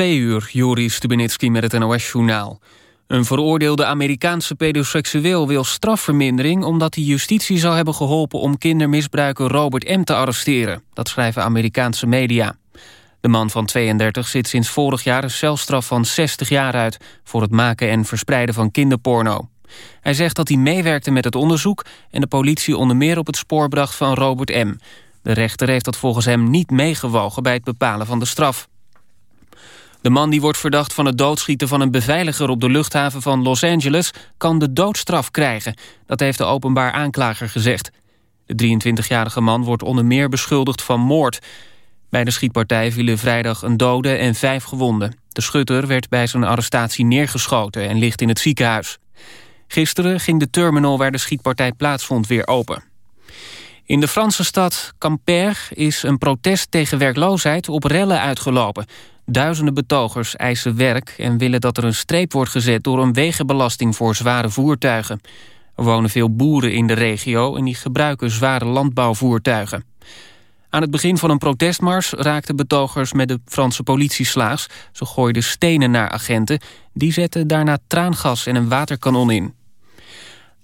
twee uur, Joris Stubenitski met het NOS-journaal. Een veroordeelde Amerikaanse pedoseksueel wil strafvermindering... omdat hij justitie zou hebben geholpen om kindermisbruiker Robert M. te arresteren. Dat schrijven Amerikaanse media. De man van 32 zit sinds vorig jaar een celstraf van 60 jaar uit... voor het maken en verspreiden van kinderporno. Hij zegt dat hij meewerkte met het onderzoek... en de politie onder meer op het spoor bracht van Robert M. De rechter heeft dat volgens hem niet meegewogen bij het bepalen van de straf. De man die wordt verdacht van het doodschieten van een beveiliger op de luchthaven van Los Angeles kan de doodstraf krijgen. Dat heeft de openbaar aanklager gezegd. De 23-jarige man wordt onder meer beschuldigd van moord. Bij de schietpartij vielen vrijdag een dode en vijf gewonden. De schutter werd bij zijn arrestatie neergeschoten en ligt in het ziekenhuis. Gisteren ging de terminal waar de schietpartij plaatsvond weer open. In de Franse stad Quimper is een protest tegen werkloosheid op rellen uitgelopen. Duizenden betogers eisen werk en willen dat er een streep wordt gezet... door een wegenbelasting voor zware voertuigen. Er wonen veel boeren in de regio en die gebruiken zware landbouwvoertuigen. Aan het begin van een protestmars raakten betogers met de Franse politie slaags. Ze gooiden stenen naar agenten. Die zetten daarna traangas en een waterkanon in.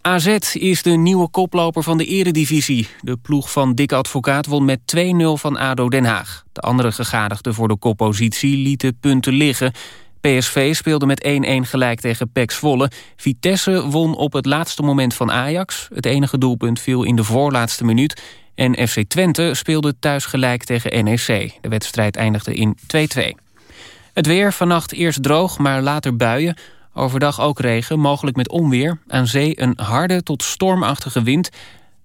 AZ is de nieuwe koploper van de eredivisie. De ploeg van Dick Advocaat won met 2-0 van ADO Den Haag. De andere gegadigden voor de koppositie lieten punten liggen. PSV speelde met 1-1 gelijk tegen PEC Zwolle. Vitesse won op het laatste moment van Ajax. Het enige doelpunt viel in de voorlaatste minuut. En FC Twente speelde thuis gelijk tegen NEC. De wedstrijd eindigde in 2-2. Het weer vannacht eerst droog, maar later buien. Overdag ook regen, mogelijk met onweer. Aan zee een harde tot stormachtige wind.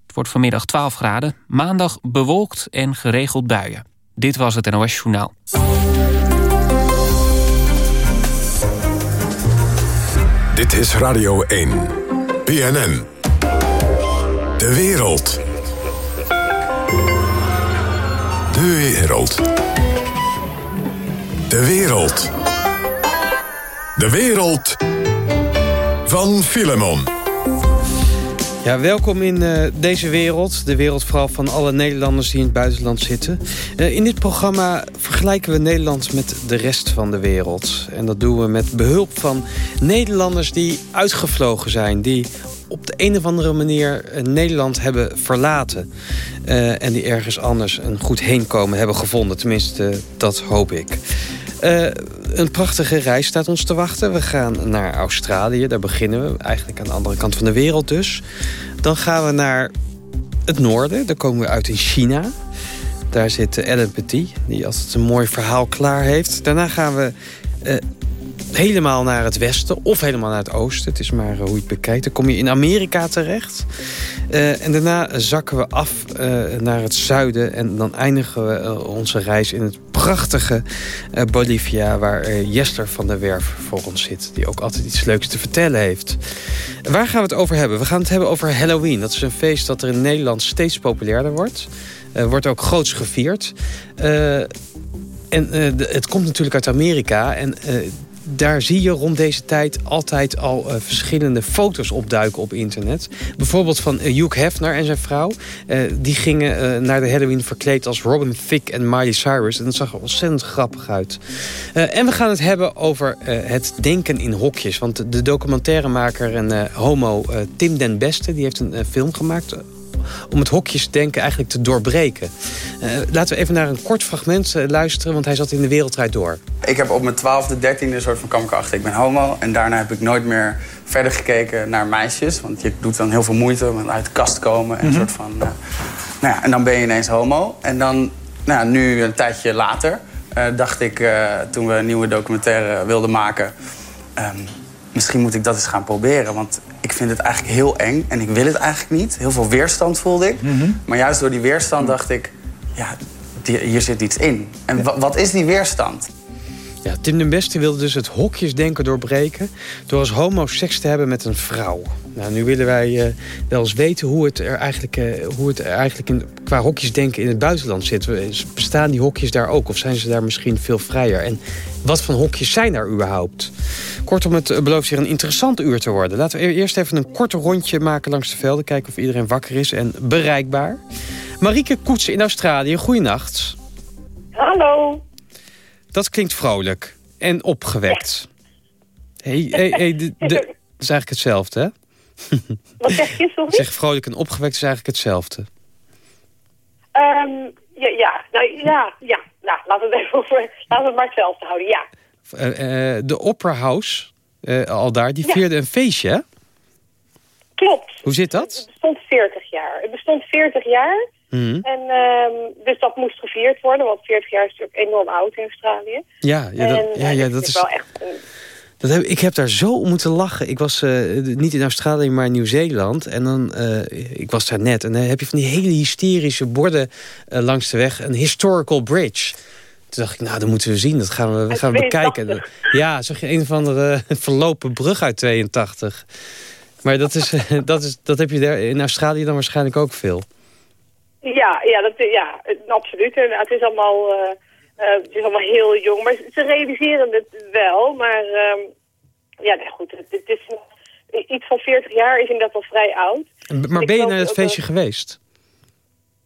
Het wordt vanmiddag 12 graden. Maandag bewolkt en geregeld buien. Dit was het NOS Journaal. Dit is Radio 1. BNN. De wereld. De wereld. De wereld. De wereld van Filemon. Ja, welkom in uh, deze wereld. De wereld vooral van alle Nederlanders die in het buitenland zitten. Uh, in dit programma vergelijken we Nederland met de rest van de wereld. En dat doen we met behulp van Nederlanders die uitgevlogen zijn. Die op de een of andere manier eh, Nederland hebben verlaten. En die ergens anders een goed heenkomen hebben gevonden. Tenminste, dat hoop ik. Uh, een prachtige reis staat ons te wachten. We gaan naar Australië, daar beginnen we. Eigenlijk aan de andere kant van de wereld dus. Dan gaan we naar het noorden, daar komen we uit in China. Daar zit Ellen Petit, die altijd een mooi verhaal klaar heeft. Daarna gaan we uh, helemaal naar het westen of helemaal naar het oosten. Het is maar hoe je het bekijkt. Dan kom je in Amerika terecht. Uh, en daarna zakken we af uh, naar het zuiden. En dan eindigen we onze reis in het prachtige Bolivia... waar Jester van der Werf voor ons zit. Die ook altijd iets leuks te vertellen heeft. Waar gaan we het over hebben? We gaan het hebben over Halloween. Dat is een feest dat er in Nederland steeds populairder wordt. wordt ook groots gevierd. en het komt natuurlijk uit Amerika. En daar zie je rond deze tijd altijd al uh, verschillende foto's opduiken op internet. Bijvoorbeeld van uh, Hugh Hefner en zijn vrouw. Uh, die gingen naar de Halloween verkleed als Robin Thicke en Miley Cyrus. En dat zag er ontzettend grappig uit. en we gaan het hebben over het denken in hokjes. Want de documentairemaker en homo Tim den Beste... die heeft een film gemaakt om het hokjesdenken eigenlijk te doorbreken. Uh, laten we even naar een kort fragment uh, luisteren, want hij zat in de wereldrijd door. Ik heb op mijn twaalfde, dertiende soort van kwam ik achter. Ik ben homo en daarna heb ik nooit meer verder gekeken naar meisjes. Want je doet dan heel veel moeite om uit de kast komen. En, mm -hmm. soort van, uh, nou ja, en dan ben je ineens homo. En dan, nou, nu een tijdje later, dacht ik, toen we een nieuwe documentaire wilden maken... Um, misschien moet ik dat eens gaan proberen. Want ik vind het eigenlijk heel eng en ik wil het eigenlijk niet. Heel veel weerstand voelde ik. Mm -hmm. Maar juist door die weerstand dacht ik... ja, die, hier zit iets in. En wat is die weerstand? Ja, Tim den Beste wilde dus het hokjesdenken doorbreken... door als homo seks te hebben met een vrouw. Nou, nu willen wij uh, wel eens weten hoe het er eigenlijk, uh, hoe het eigenlijk in, qua hokjesdenken in het buitenland zit. Bestaan die hokjes daar ook of zijn ze daar misschien veel vrijer? En wat voor hokjes zijn er überhaupt? Kortom, het belooft hier een interessant uur te worden. Laten we eerst even een korte rondje maken langs de velden. Kijken of iedereen wakker is en bereikbaar. Marieke Koetsen in Australië, goeienacht. Hallo. Dat klinkt vrolijk. en opgewekt. Hey, hey, hey, de, de, dat is eigenlijk hetzelfde, hè? Wat zeg je, sorry? Zeg vrolijk en opgewekt is eigenlijk hetzelfde. Ehm, ja, ja, nou, ja, ja. Nou, laten we het even over, laten we het maar hetzelfde houden, ja. Eh, eh, de Opera House, eh, al daar, die vierde een feestje, hè? Klopt. Hoe zit Het dat? bestond 40 jaar. Het bestond 40 jaar. Mhm. En ehm, dus dat moest gevierd worden, want 40 jaar is natuurlijk enorm oud in Australië. Ja, ja, dat, en, ja, eh, ja, het dat is... wel echt een Dat heb, ik heb daar zo om moeten lachen. Ik was eh, niet in Australië, maar in Nieuw-Zeeland. En dan, eh, ik was daar net. En dan heb je van die hele hysterische borden langs de weg. Een historical bridge. Toen dacht ik, nou, dat moeten we zien. Dat gaan we, gaan we bekijken. 82. Ja, zag je een of andere verlopen brug uit 82. Maar dat, is, dat, is, dat heb je daar in Australië dan waarschijnlijk ook veel. Ja, ja, dat, ja het- absoluut. En het is allemaal, eh, eh, het is allemaal heel jong. Maar ze realiseren het wel. Maar ehm, ja, nee, goed. Het, het is iets van 40 jaar is inderdaad al vrij oud. Maar Ik ben je naar ook feestje geweest?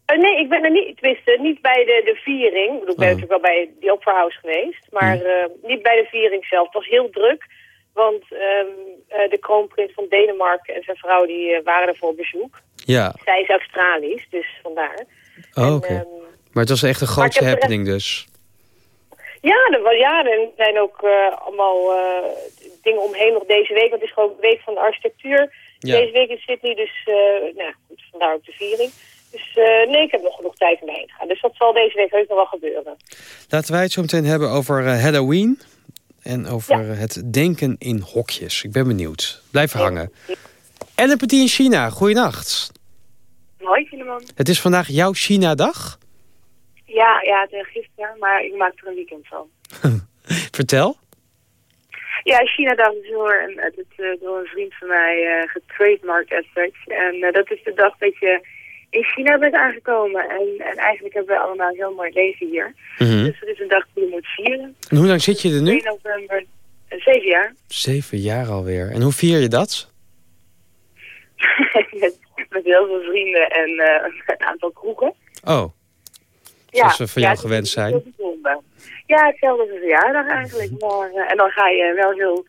Eh, nee, ik ben er niet, tenminste, niet bij de, de viering. Ik, bedoel, ik ben Oh. natuurlijk wel bij die Opera House geweest. Maar eh, niet bij de viering zelf. Het was heel druk. Want ehm, eh, de kroonprins van Denemarken en zijn vrouw die, waren er voor bezoek. Ja, Zij is Australisch, dus vandaar. oh, En, oké. ehm, Maar het was echt een grootste er- happening dus. Ja, er, ja, er zijn ook eh, allemaal eh, dingen omheen nog deze week. Want het is gewoon de week van de architectuur. Ja. Deze week in Sydney, dus eh, nou, ja, goed, vandaar ook de viering. Dus nee, ik heb nog genoeg tijd om heen te gaan. Dus dat zal deze week heus nog wel gebeuren. Laten wij het zo meteen hebben over Halloween. En over Ja. het denken in hokjes. Ik ben benieuwd. Blijf hangen. Ellen Petit in China, goeienacht. Hoi, Filemon. Het is vandaag jouw China-dag. Ja, ja, het is gisteren, maar ik maak er een weekend van. Vertel. Ja, China-dag is door een, het is, eh, door een vriend van mij eh getrademarkt as such. En eh, dat is de dag dat je in China bent aangekomen. En, en eigenlijk hebben we allemaal een heel mooi leven hier. Mhm. Dus het is een dag die je moet vieren. En hoe lang zit je er 2 nu? november, eh, zeven jaar. Zeven jaar alweer. En hoe vier je dat? met, met heel veel vrienden en eh, een aantal kroegen. Oh, Zoals we van jou het is gewend zijn. heel bijzonder. Ja, hetzelfde als een verjaardag eigenlijk. Maar, eh, en dan ga je wel heel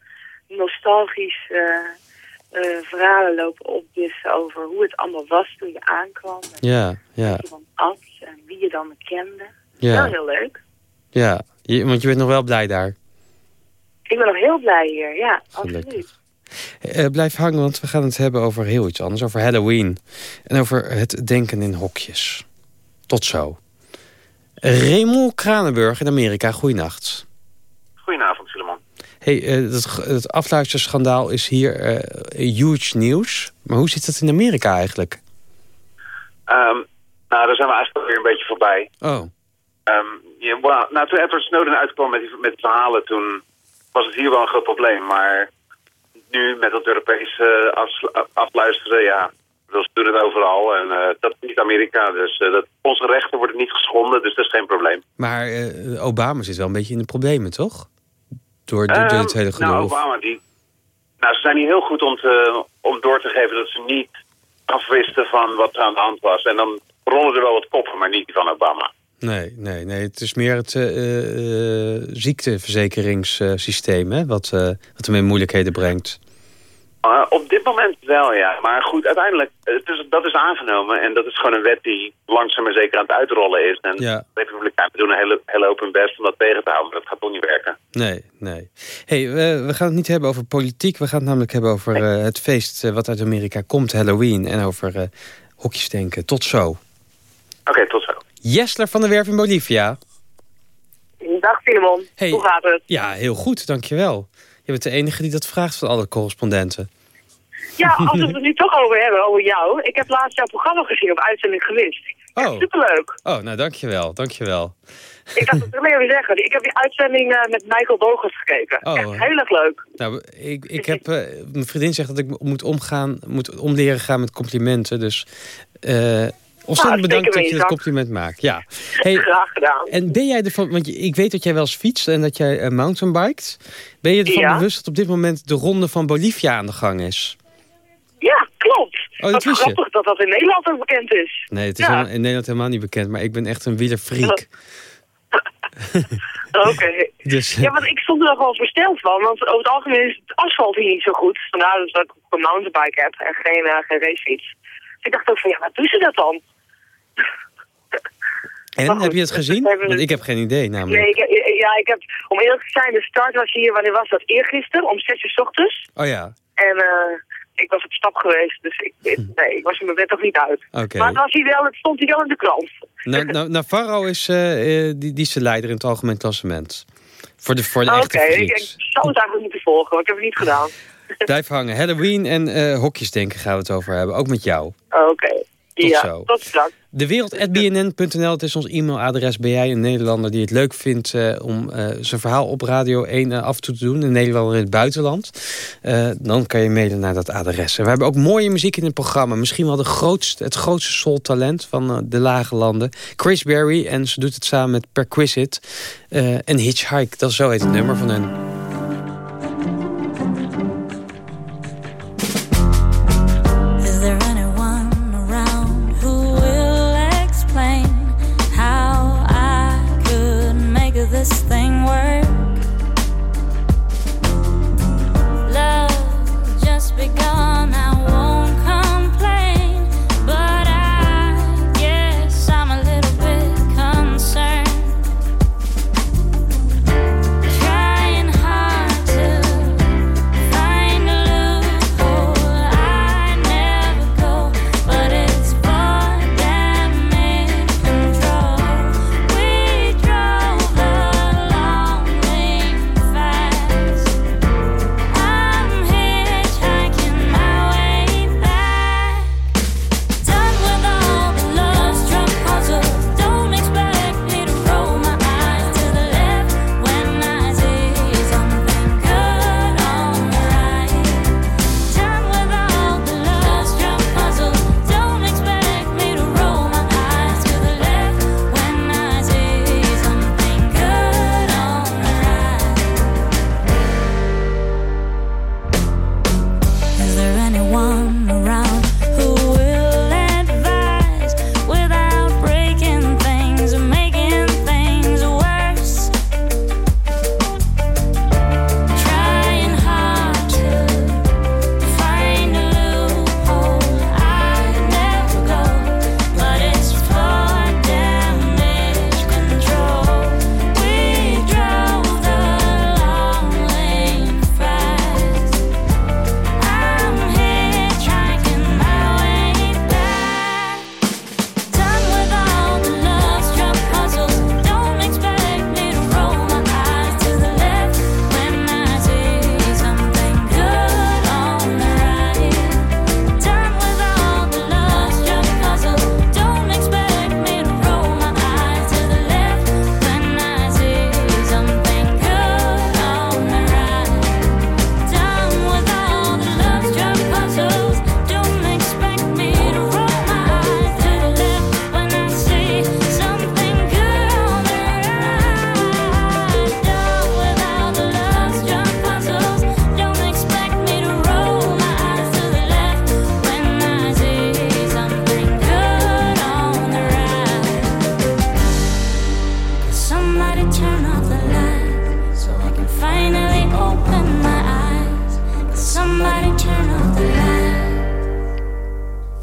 nostalgisch eh, verhalen lopen opdissen over hoe het allemaal was toen je aankwam. En ja, ja, wat je dan at en wie je dan kende. Wel ja. heel leuk. ja. Je, want je bent nog wel blij daar. Ik ben nog heel blij hier, ja, absoluut. Eh, blijf hangen, want we gaan het hebben over heel iets anders. Over Halloween. En over het denken in hokjes. Tot zo. Raymond Kranenburg in Amerika, goeienacht. Goedenavond, Filemon. Hey, het, het afluisterschandaal is hier eh, huge nieuws. Maar hoe zit het in Amerika eigenlijk? Ehm, nou, daar zijn we eigenlijk weer een beetje voorbij. Oh, Ehm, ja, well, nou, toen Edward Snowden uitkwam met, die, met verhalen, toen was het hier wel een groot probleem. Maar nu met dat Europese afslu- afluisteren, ja, we doen het overal. En eh, dat is niet Amerika, dus eh, dat, onze rechten worden niet geschonden, dus dat is geen probleem. maar eh, Obama zit wel een beetje in de problemen, toch? Door, door Ehm, het hele gedoe. Nou, Obama, die, nou, ze zijn hier heel goed om, te, om door te geven dat ze niet afwisten van wat er aan de hand was. En dan rollen er wel wat koppen, maar niet die van Obama. Nee, nee, nee. Het is meer het eh, eh, ziekteverzekeringssysteem hè, wat, eh, wat hem in moeilijkheden brengt. Uh, op dit moment wel, ja. Maar goed, uiteindelijk, het is, dat is aangenomen. En dat is gewoon een wet die langzaam maar zeker aan het uitrollen is. En Ja. de Republikeinen doen een hele, hele open best om dat tegen te houden. Maar dat gaat toch niet werken. Nee, nee. hey, we, we gaan het niet hebben over politiek. We gaan het namelijk hebben over eh, het feest eh, wat uit Amerika komt, Halloween. En over eh hokjes denken. Tot zo. Oké, tot zo. Jessler van der Werf in Bolivia. Dag Filemon, Hey. hoe gaat het? Ja, heel goed, dankjewel. Je bent de enige die dat vraagt van alle correspondenten. Ja, als we het nu toch over hebben, over jou. Ik heb laatst jouw programma gezien op uitzending gewist. Oh, Superleuk. oh nou dankjewel, dankjewel. Ik dacht, wil ik even zeggen. Ik heb die uitzending eh, met Michael Bogers gekeken. Oh. Echt heel erg leuk. Nou, ik, ik heb, eh, mijn vriendin zegt dat ik moet omgaan, moet omleren gaan met complimenten. Dus eh ontzettend Nou, bedankt dat je dat zak. compliment maakt. Ja. Hey, Graag gedaan. en ben jij ervan, want ik weet dat jij wel eens fietst en dat jij uh, mountainbiked. Ben je ervan Ja. bewust dat op dit moment de ronde van Bolivia aan de gang is? Ja, klopt. dat Wat wist je. grappig dat dat in Nederland ook bekend is. Nee, het is Ja. in Nederland helemaal niet bekend, maar ik ben echt een wielerfreak. Oké. Dus, Ja, want ik stond er wel versteld van, want over het algemeen is het asfalt hier niet zo goed. Vandaar dus dat ik een mountainbike heb en geen, eh, geen racefiets. Dus ik dacht ook van, ja, waar doen ze dat dan? En, goed, heb je het gezien? we hebben- Want ik heb geen idee namelijk. Nee, ik, ja, ik heb, om eerlijk te zijn, de start was hier, wanneer was dat? Eergisteren, om 6 uur 's ochtends. Oh ja, En eh, ik was op stap geweest, dus ik, nee, ik was er mijn bed nog niet uit. oké. Maar het, was hier wel, het stond hier wel in de krant. Nou, nou, Navarro is, eh, eh, die, die is de leider in het algemeen klassement. Voor de, voor de Oké, echte ik, ik zou het eigenlijk moeten volgen, want ik heb het niet gedaan. Blijf hangen. Halloween en hokjes denken gaan we het over hebben. Ook met jou. Oké, ja, zo. tot straks. Dewereld.bnn.nl, het is ons e-mailadres. Ben jij een Nederlander die het leuk vindt eh, om eh, zijn verhaal op Radio 1 eh, af en toe te doen? Een Nederlander in het buitenland? Dan kan je mailen naar dat adres. We hebben ook mooie muziek in het programma. Misschien wel de grootste, het grootste soul-talent van de lage landen. Chris Berry, en ze doet het samen met Perquisite. en Hitchhike, dat is zo heet het nummer van hen.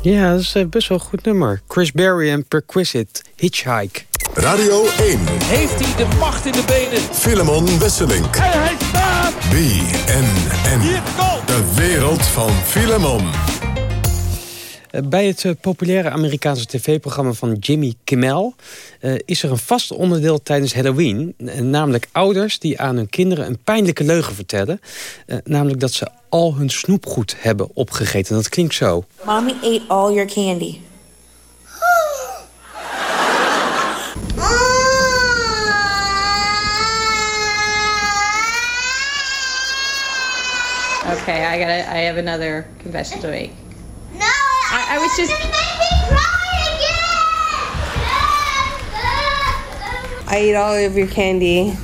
Ja, dat is eh, best wel een goed nummer. Chris Berry en Perquisite, Hitchhike. Radio 1. Heeft hij de macht in de benen? Filemon Wesselink. En hij staat! BNN. Hier, goal! De wereld van Filemon. Eh, Bij het eh, populaire Amerikaanse tv-programma van Jimmy Kimmel... eh, is er een vast onderdeel tijdens Halloween. namelijk ouders die aan hun kinderen een pijnlijke leugen vertellen. eh, namelijk dat ze al hun snoepgoed hebben opgegeten. Dat klinkt zo. Mommy ate all your candy. Okay, I gotta. I have another confession to make. No, I, I was just. I ate all of your candy.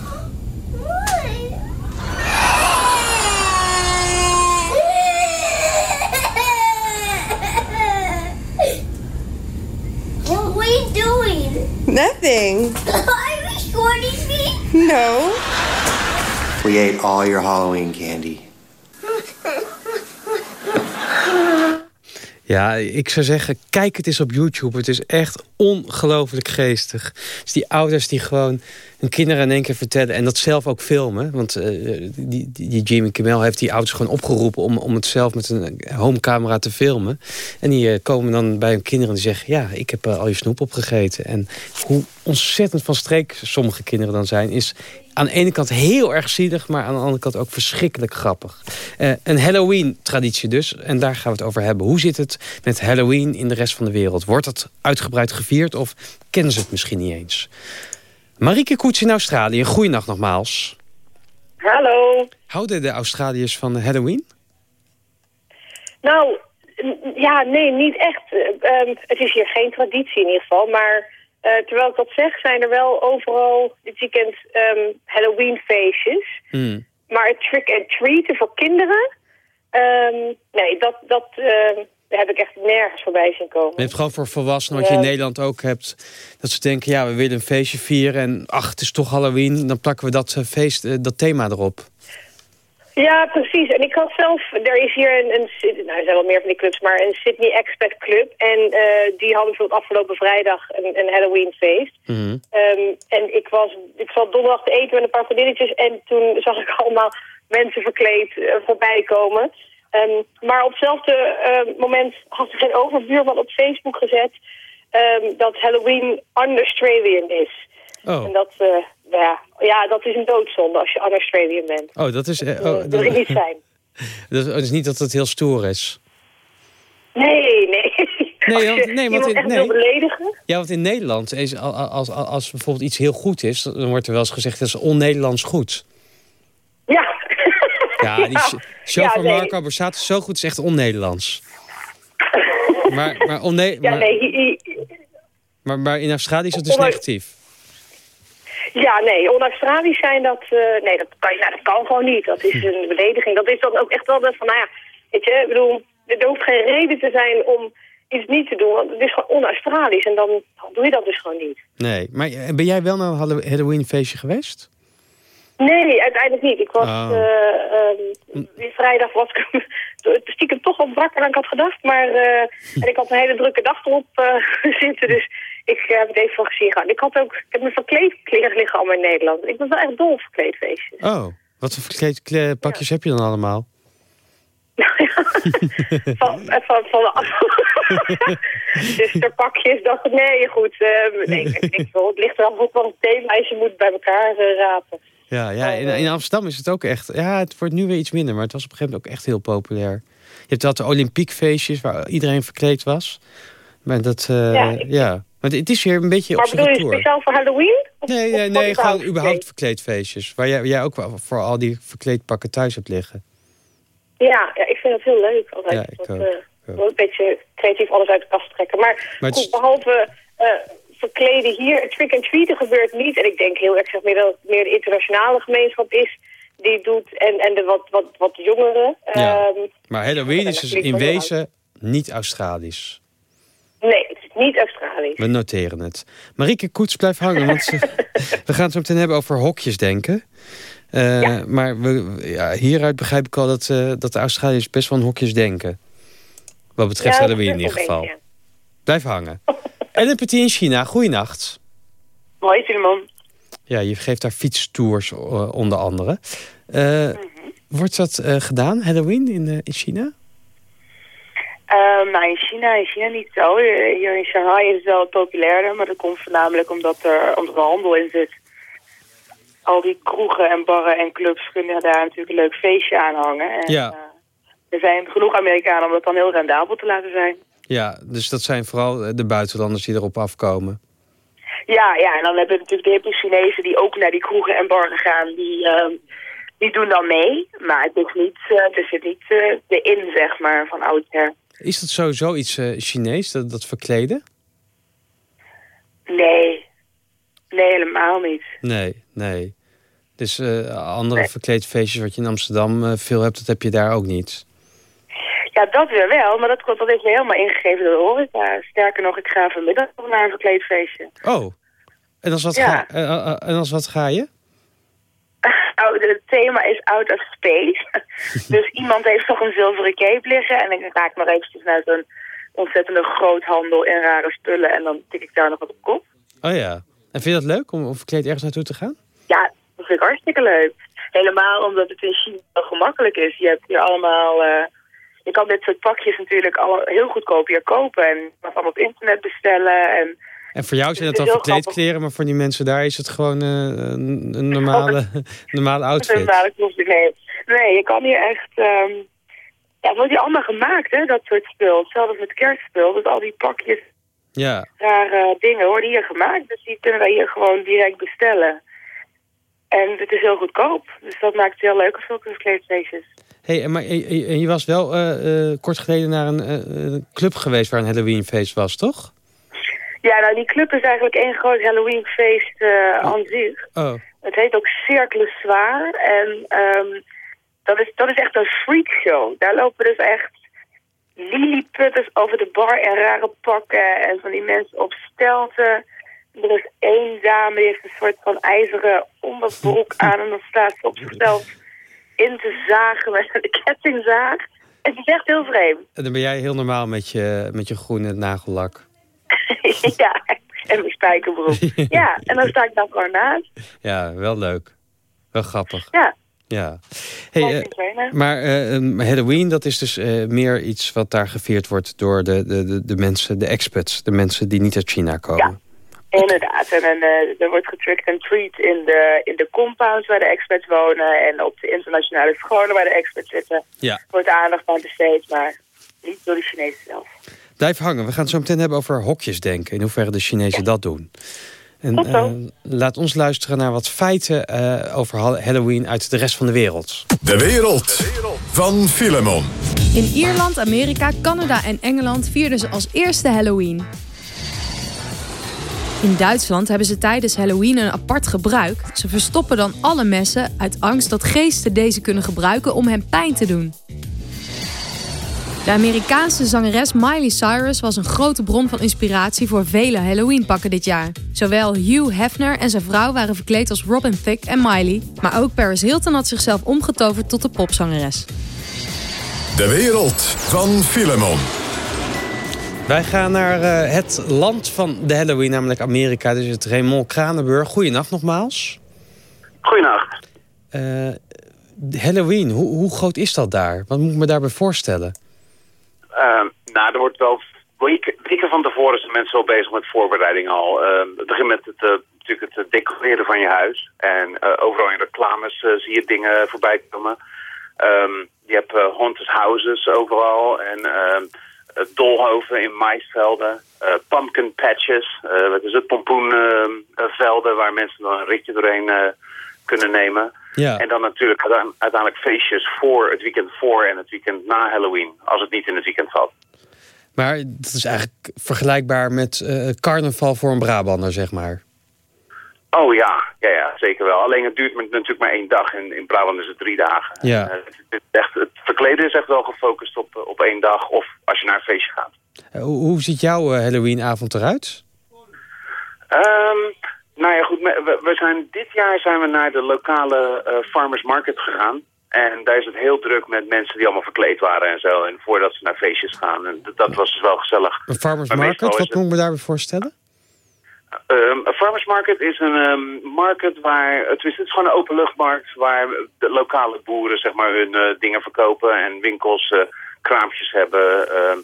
Nothing. Are we recording me? No. We ate all your Halloween candy. Ja, ik zou zeggen, kijk het eens op YouTube. Het is echt ongelooflijk geestig. Dus die ouders die gewoon hun kinderen in één keer vertellen... en dat zelf ook filmen. Want eh, die, die Jimmy Kimmel heeft die ouders gewoon opgeroepen... om, om het zelf met een homecamera te filmen. En die eh, komen dan bij hun kinderen en die zeggen... ja, ik heb eh, al je snoep opgegeten. En hoe ontzettend van streek sommige kinderen dan zijn... is aan de ene kant heel erg zielig... maar aan de andere kant ook verschrikkelijk grappig. Eh, een Halloween-traditie dus, en daar gaan we het over hebben. Hoe zit het met Halloween in de rest van de wereld? Wordt het uitgebreid gevierd of kennen ze het misschien niet eens? Marieke Koets in Australië, goeienacht nogmaals. Hallo. Houden de Australiërs van Halloween? Nou, ja, nee, niet echt. Eh, ehm, het is hier geen traditie in ieder geval, maar eh, terwijl ik dat zeg, zijn er wel overal dit weekend ehm, Halloween-feestjes. Hmm. Maar het trick-and-treaten voor kinderen, ehm, nee, dat, dat ehm, daar heb ik echt nergens voorbij zien komen. Je hebt gewoon voor volwassenen, wat je in. Nederland ook hebt... dat ze denken, ja, we willen een feestje vieren... en ach, het is toch Halloween, dan plakken we dat, eh, feest, eh, dat thema erop. Ja, precies. En ik had zelf, er is hier een, een nou er zijn wel meer van die clubs, maar een Sydney Expat Club. En eh, die hadden bijvoorbeeld afgelopen vrijdag een, een Halloween feest. Ehm, en ik was, ik zat donderdag te eten met een paar vriendinnetjes en toen zag ik allemaal mensen verkleed eh, voorbij komen. Ehm, maar op hetzelfde eh, moment had er een overbuurman op Facebook gezet ehm, dat Halloween un-Australian is. Oh. En dat, eh, ja, ja, dat is een doodzonde als je un-Australian bent. Oh, dat is... eh, Dat oh, eh, wil ik niet zijn. dat, dat is niet dat het heel stoer is. Nee, nee. Nee, want- nee, want in- echt nee. beledigen. Ja, want in Nederland, is, als, als, als bijvoorbeeld iets heel goed is... dan wordt er wel eens gezegd, dat is on-Nederlands goed. Ja. Ja, die sh- show Ja, van nee. Marco Borsato is zo goed, is echt on-Nederlands. Maar, maar, Ja, maar, nee, maar, maar in Australië is het dus negatief. Ja, nee, on-Australisch zijn dat... eh, nee, dat kan, nou, dat kan gewoon niet. Dat is een belediging. Dat is dan ook echt wel de van, nou ja, weet je, ik bedoel, er hoeft geen reden te zijn om iets niet te doen. Want het is gewoon on-Australisch en dan, dan doe je dat dus gewoon niet. Nee, maar eh, ben jij wel naar een Hallo- Halloween-feestje geweest? Nee, uiteindelijk niet. Ik was Oh. eh, ehm, vrijdag was ik stiekem toch wat wakker dan ik had gedacht. Maar eh, en ik had een hele drukke dag erop eh, zitten, dus ik eh, heb het even van gezien gehad. Ik had ook, ik heb mijn verkleedkleren liggen allemaal in Nederland. Ik ben wel echt dol op verkleedfeestjes. Oh, wat voor verkleed- kle- pakjes heb je dan allemaal? Van, eh, van, van dus er pakjes, dacht ik, nee, goed. eh, nee, ik denk wel, het ligt er af wat het thema is, je moet bij elkaar eh, rapen. Ja, ja in, in Amsterdam is het ook echt... Ja, het wordt nu weer iets minder, maar het was op een gegeven moment ook echt heel populair. Je hebt altijd de Olympiekfeestjes waar iedereen verkleed was. Maar dat, Ja, ja, Maar het is weer een beetje op Maar bedoel je speciaal voor Halloween? Of- Nee, nee, nee gewoon überhaupt überhaupt verkleedfeestjes. Waar jij, jij ook wel voor al die verkleedpakken thuis hebt liggen. Ja, ja, ik vind dat heel leuk. Altijd. Ja, ik Dat, ook, eh, ook. een beetje creatief alles uit de kast trekken. Maar, Maar het goed, is- behalve eh, verkleden hier, trick-and-treaten gebeurt niet. En ik denk heel erg zeg meer dat het meer de internationale gemeenschap is die het doet. En, en de wat, wat, wat jongeren. Ja. Ehm, Maar Halloween is dus in wezen niet Australisch. Nee, het is niet Australisch. We noteren het. Marieke Koets, blijf hangen, want ze- we gaan het zo meteen hebben over hokjes denken. Eh, Maar we, ja, hieruit begrijp ik al dat, eh, dat de Australiërs best wel aan hokjes denken. Wat betreft Ja, Halloween in ieder een geval. beetje. Blijf hangen. Ellen Petit in China, goeienacht. Hoi, Filemon. Ja, je geeft daar fietstours eh, onder andere. Eh, Wordt dat gedaan, Halloween in, in China? Ehm, nou, in China, in China niet zo. Eh, Hier in Shanghai is het wel populairder, maar dat komt voornamelijk omdat er, omdat er handel in zit. Al die kroegen en barren en clubs kunnen daar natuurlijk een leuk feestje aan hangen. En, Ja. eh, er zijn genoeg Amerikanen om dat dan heel rendabel te laten zijn. Ja, dus dat zijn vooral eh, de buitenlanders die erop afkomen. Ja, ja, en dan hebben we natuurlijk de hippe Chinezen die ook naar die kroegen en barren gaan. Die, ehm, die doen dan mee, maar het is niet, eh, het zit niet eh, de in, zeg maar, van oudsher. Is dat sowieso iets eh, Chinees, dat, dat verkleden? Nee, nee, helemaal niet. Nee, nee. Dus eh, andere verkleedfeestjes wat je in Amsterdam eh, veel hebt, dat heb je daar ook niet. Ja, dat weer wel, maar dat, heeft me helemaal ingegeven door de horeca. Sterker nog, ik ga vanmiddag nog naar een verkleedfeestje. Oh, en als wat, Ja. ga, en als wat ga je? Nou, het thema is out of space. dus iemand heeft toch een zilveren cape liggen. En ik maar eventjes naar zo'n ontzettende groothandel in rare spullen. En dan tik ik daar nog wat op kop. Oh ja. En vind je dat leuk om, verkleed ergens naartoe te gaan? Ja, dat vind ik hartstikke leuk. Helemaal omdat het in China wel gemakkelijk is. Je hebt hier allemaal... eh, je kan dit soort pakjes natuurlijk al heel goedkoop hier kopen. En je kan het allemaal op internet bestellen. En En voor jou zijn is dan verkleedkleren, maar voor die mensen daar is het gewoon eh, een, normale, normale dat outfit. nee. nee, je kan hier echt... ehm ja, het wordt hier allemaal gemaakt, hè, dat soort spul. Hetzelfde met kerstspul. Dus al die pakjes, Ja. rare dingen worden hier gemaakt. Dus die kunnen wij hier gewoon direct bestellen. En het is heel goedkoop. Dus dat maakt het heel leuk als zulke verkleedfeestjes. Hey, en maar, en je was wel eh, kort geleden naar een, een club geweest waar een Halloweenfeest was, toch? Ja, nou die club is eigenlijk één groot Halloweenfeest eh aan zich. Oh. Het heet ook Circle Zwaar. En ehm, dat, is, dat is echt een freakshow. Daar lopen dus echt lilliputters over de bar in rare pakken. En van die mensen op stelten. Er is één dame die heeft een soort van ijzeren onderbroek aan. En dan staat ze op zichzelf in te zagen met een kettingzaag. Het is echt heel vreemd. En dan ben jij heel normaal met je, met je groene nagellak. ja, en mijn spijkerbroek. ja, en dan sta ik dan gewoon naast. Ja, wel leuk. Wel grappig. Ja. Ja. Hey, eh, maar eh, Halloween, dat is dus eh, meer iets wat daar gevierd wordt door de, de, de, de mensen, de expats. De mensen die niet uit China komen. Inderdaad, en, en er wordt getricked en treat in de, in de compounds waar de experts wonen en op de internationale scholen waar de experts zitten. Ja. Wordt aandacht aan besteed, maar niet door de Chinezen zelf. Blijf hangen. We gaan het zo meteen hebben over hokjes denken. In hoeverre de Chinezen dat doen. En eh, laat ons luisteren naar wat feiten eh, over Ha- Halloween uit de rest van de wereld. De wereld van Filemon. In Ierland, Amerika, Canada en Engeland vierden ze als eerste Halloween. In Duitsland hebben ze tijdens Halloween een apart gebruik. Ze verstoppen dan alle messen uit angst dat geesten deze kunnen gebruiken om hen pijn te doen. De Amerikaanse zangeres Miley Cyrus was een grote bron van inspiratie voor vele Halloween-pakken dit jaar. Zowel Hugh Hefner en zijn vrouw waren verkleed als Robin Thicke en Miley, maar ook Paris Hilton had zichzelf omgetoverd tot de popzangeres. De wereld van Filemon. Wij gaan naar eh, het land van de Halloween, namelijk Amerika. Dus het Raymond Kranenburg. Goedenacht nogmaals. Goedenacht. Eh, Halloween, hoe, hoe groot is dat daar? Wat moet ik me daarbij voorstellen? Ehm, nou, er wordt wel weken, weken van tevoren zijn mensen al bezig met voorbereiding al. Ehm, het begint met het, eh, natuurlijk het decoreren van je huis. En eh, overal in reclames eh, zie je dingen voorbij komen. Ehm, je hebt eh, haunted houses overal en eh, dolhoven in maisvelden. eh, pumpkin patches, eh, wat is het, pompoenvelden waar mensen dan een ritje doorheen eh, kunnen nemen. Ja. En dan natuurlijk uite- uiteindelijk feestjes voor het weekend voor en het weekend na Halloween. Als het niet in het weekend valt. Maar dat is eigenlijk vergelijkbaar met eh, carnaval voor een Brabander, zeg maar. Oh ja, ja, ja, zeker wel. Alleen het duurt natuurlijk maar één dag. In, in Brabant is het drie dagen. Ja. Eh, het, echt, het verkleden is echt wel gefocust op, eh, op één dag. Of als je naar een feestje gaat. Hoe, hoe ziet jouw Halloweenavond eruit? Ehm, nou ja, goed. We, we zijn, dit jaar zijn we naar de lokale eh, farmers market gegaan. En daar is het heel druk met mensen die allemaal verkleed waren en zo. En voordat ze naar feestjes gaan. En dat was dus wel gezellig. Een farmers market, wat het- moet ik me daarbij voorstellen? Ehm, een farmers market is een ehm, market waar, het is, het is gewoon een openluchtmarkt waar de lokale boeren zeg maar hun eh, dingen verkopen en winkels eh, kraampjes hebben ehm,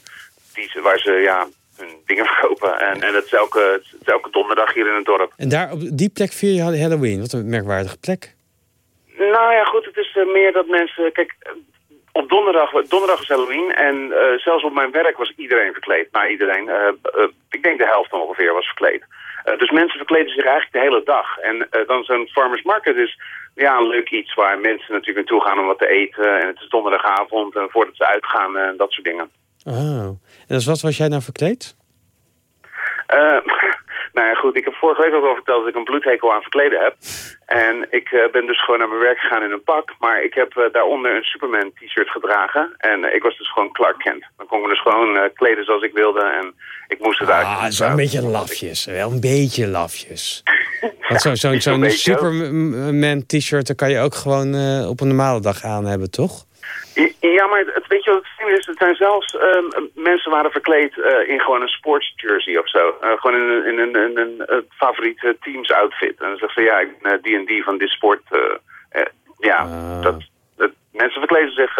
die, ze- waar ze ja, hun dingen verkopen. En, en het, is elke, het is elke donderdag hier in het dorp. En daar op die plek vier je Halloween. Wat een merkwaardige plek. Nou ja, goed, het is eh, meer dat mensen... Kijk, op donderdag, donderdag is Halloween en eh, zelfs op mijn werk was iedereen verkleed. Nou, iedereen. eh, ik denk de helft ongeveer was verkleed. Dus mensen verkleden zich eigenlijk de hele dag. En dan zo'n farmers market is ja, een leuk iets waar mensen natuurlijk naartoe gaan om wat te eten. En het is donderdagavond en voordat ze uitgaan en dat soort dingen. Oh. En dus wat was jij nou verkleed? Eh, nou ja, goed. Ik heb vorige week ook al verteld dat ik een bloedhekel aan verkleden heb. En ik eh, ben dus gewoon naar mijn werk gegaan in een pak. Maar ik heb eh, daaronder een Superman t-shirt gedragen. En ik was dus gewoon Clark Kent. Dan kon ik me dus gewoon kleden zoals ik wilde. En ik moest het uit. Ah, zo'n beetje lafjes. Wel een beetje lafjes. Want zo- zo'n Zo'n zo'n beetje ook. Superman t-shirt... dat kan je ook gewoon op een normale dag aan hebben, toch? Ja, maar het, weet je wat het ding is? Het zijn zelfs ehm, mensen waren verkleed eh, in gewoon een sports jersey of zo. Eh, gewoon in, een- in, een- in een eh, favoriete teams outfit. En dan zeggen ze, ja, ik ben eh, D&D van dit sport. ja, dat, dat, mensen verkleden zich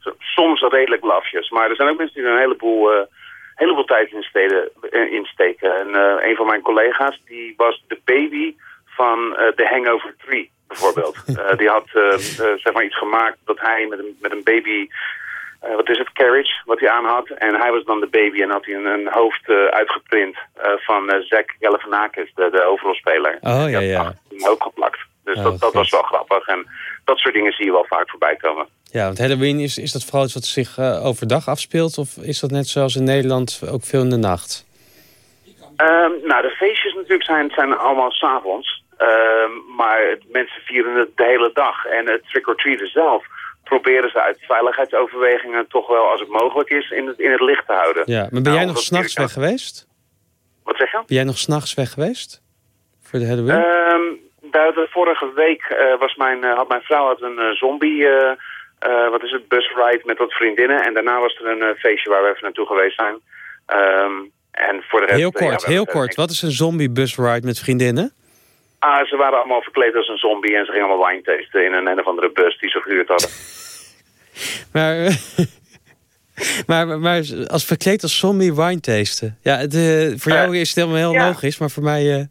so- soms redelijk lafjes. Maar er zijn ook mensen die er een heleboel, heleboel tijd in, steden, in steken. En een van mijn collega's, die was de baby van The Hangover 3 bijvoorbeeld. Eh, die had eh, eh, zeg maar iets gemaakt dat hij met een, met een baby, wat is het, carriage, wat hij aan had. En hij was dan de baby en had hij een, een hoofd uitgeprint van Zack Galifianakis, de, de overalspeler. Oh, ja, ja. Ook geplakt. Dus Oh, dat, dat was wel grappig. En dat soort dingen zie je wel vaak voorbij komen. Ja, want Halloween, is, is dat vooral iets wat zich overdag afspeelt? Of is dat net zoals in Nederland ook veel in de nacht? Ehm, nou, de feestjes natuurlijk zijn, zijn allemaal s'avonds. Ehm maar mensen vieren het de hele dag. En het trick-or-treaten zelf proberen ze uit veiligheidsoverwegingen toch wel, als het mogelijk is, in het, in het licht te houden. Ja, maar ben Nou, jij nog omdat s'nachts weg geweest? Wat zeg je? Ben jij nog s'nachts weg geweest? Voor de Halloween? Ehm, bij de vorige week eh, was mijn, eh, had mijn vrouw had een eh, zombie, wat is het, busride met wat vriendinnen. En daarna was er een feestje waar we even naartoe geweest zijn. Ehm, en voor de rest... heel ja, kort, heel kort. Wat is een zombie busride met vriendinnen? Ah, ze waren allemaal verkleed als een zombie en ze gingen allemaal wine tasten in een een of andere bus die ze gehuurd hadden. Maar, maar, maar als verkleed als zombie wine tasten. Ja, eh, voor jou is het helemaal heel ja. logisch, maar voor mij... eh,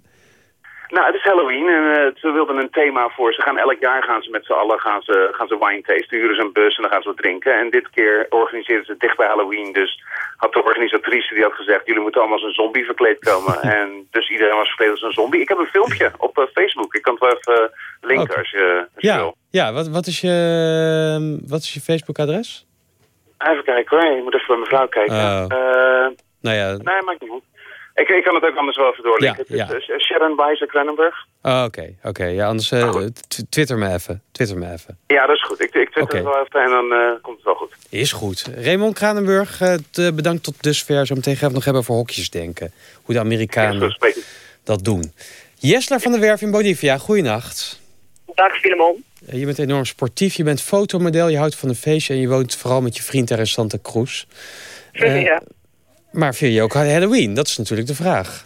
Nou, het is Halloween en eh, ze wilden een thema voor. Ze gaan elk jaar gaan ze met z'n allen gaan ze, gaan ze wine tasten, huren ze een bus en dan gaan ze wat drinken. En dit keer organiseren ze het dicht bij Halloween. Dus had de organisatrice die had gezegd, jullie moeten allemaal als een zombie verkleed komen. en dus iedereen was verkleed als een zombie. Ik heb een filmpje op eh, Facebook. Ik kan het wel even eh, linken als je, als je ja, wil. ja wat, wat is je, ehm, wat is je Facebook-adres? Even kijken hoor, ik moet even bij mijn vrouw kijken. Oh. Eh, Nou ja, nee, maakt niet uit. Ik, ik kan het ook anders wel even. Ja, is eh, Sharon Weiser Cranenburg. oh, oké. oké. Ja, anders eh, t- twitter me even. Twitter me even. Ja, dat is goed. Ik, ik twitter het wel even en dan eh, komt het wel goed. Is goed. Raymond Kranenburg, eh, bedankt tot dusver. Zometeen gaan we het nog hebben over hokjes denken. Hoe de Amerikanen dat doen. Jesler van der Werf in Bolivia, goeienacht. Dag Filemon. Je bent enorm sportief, je bent fotomodel, je houdt van een feestje... en je woont vooral met je vriend daar in Santa Cruz. Ja. Maar vind je ook Halloween? Dat is natuurlijk de vraag.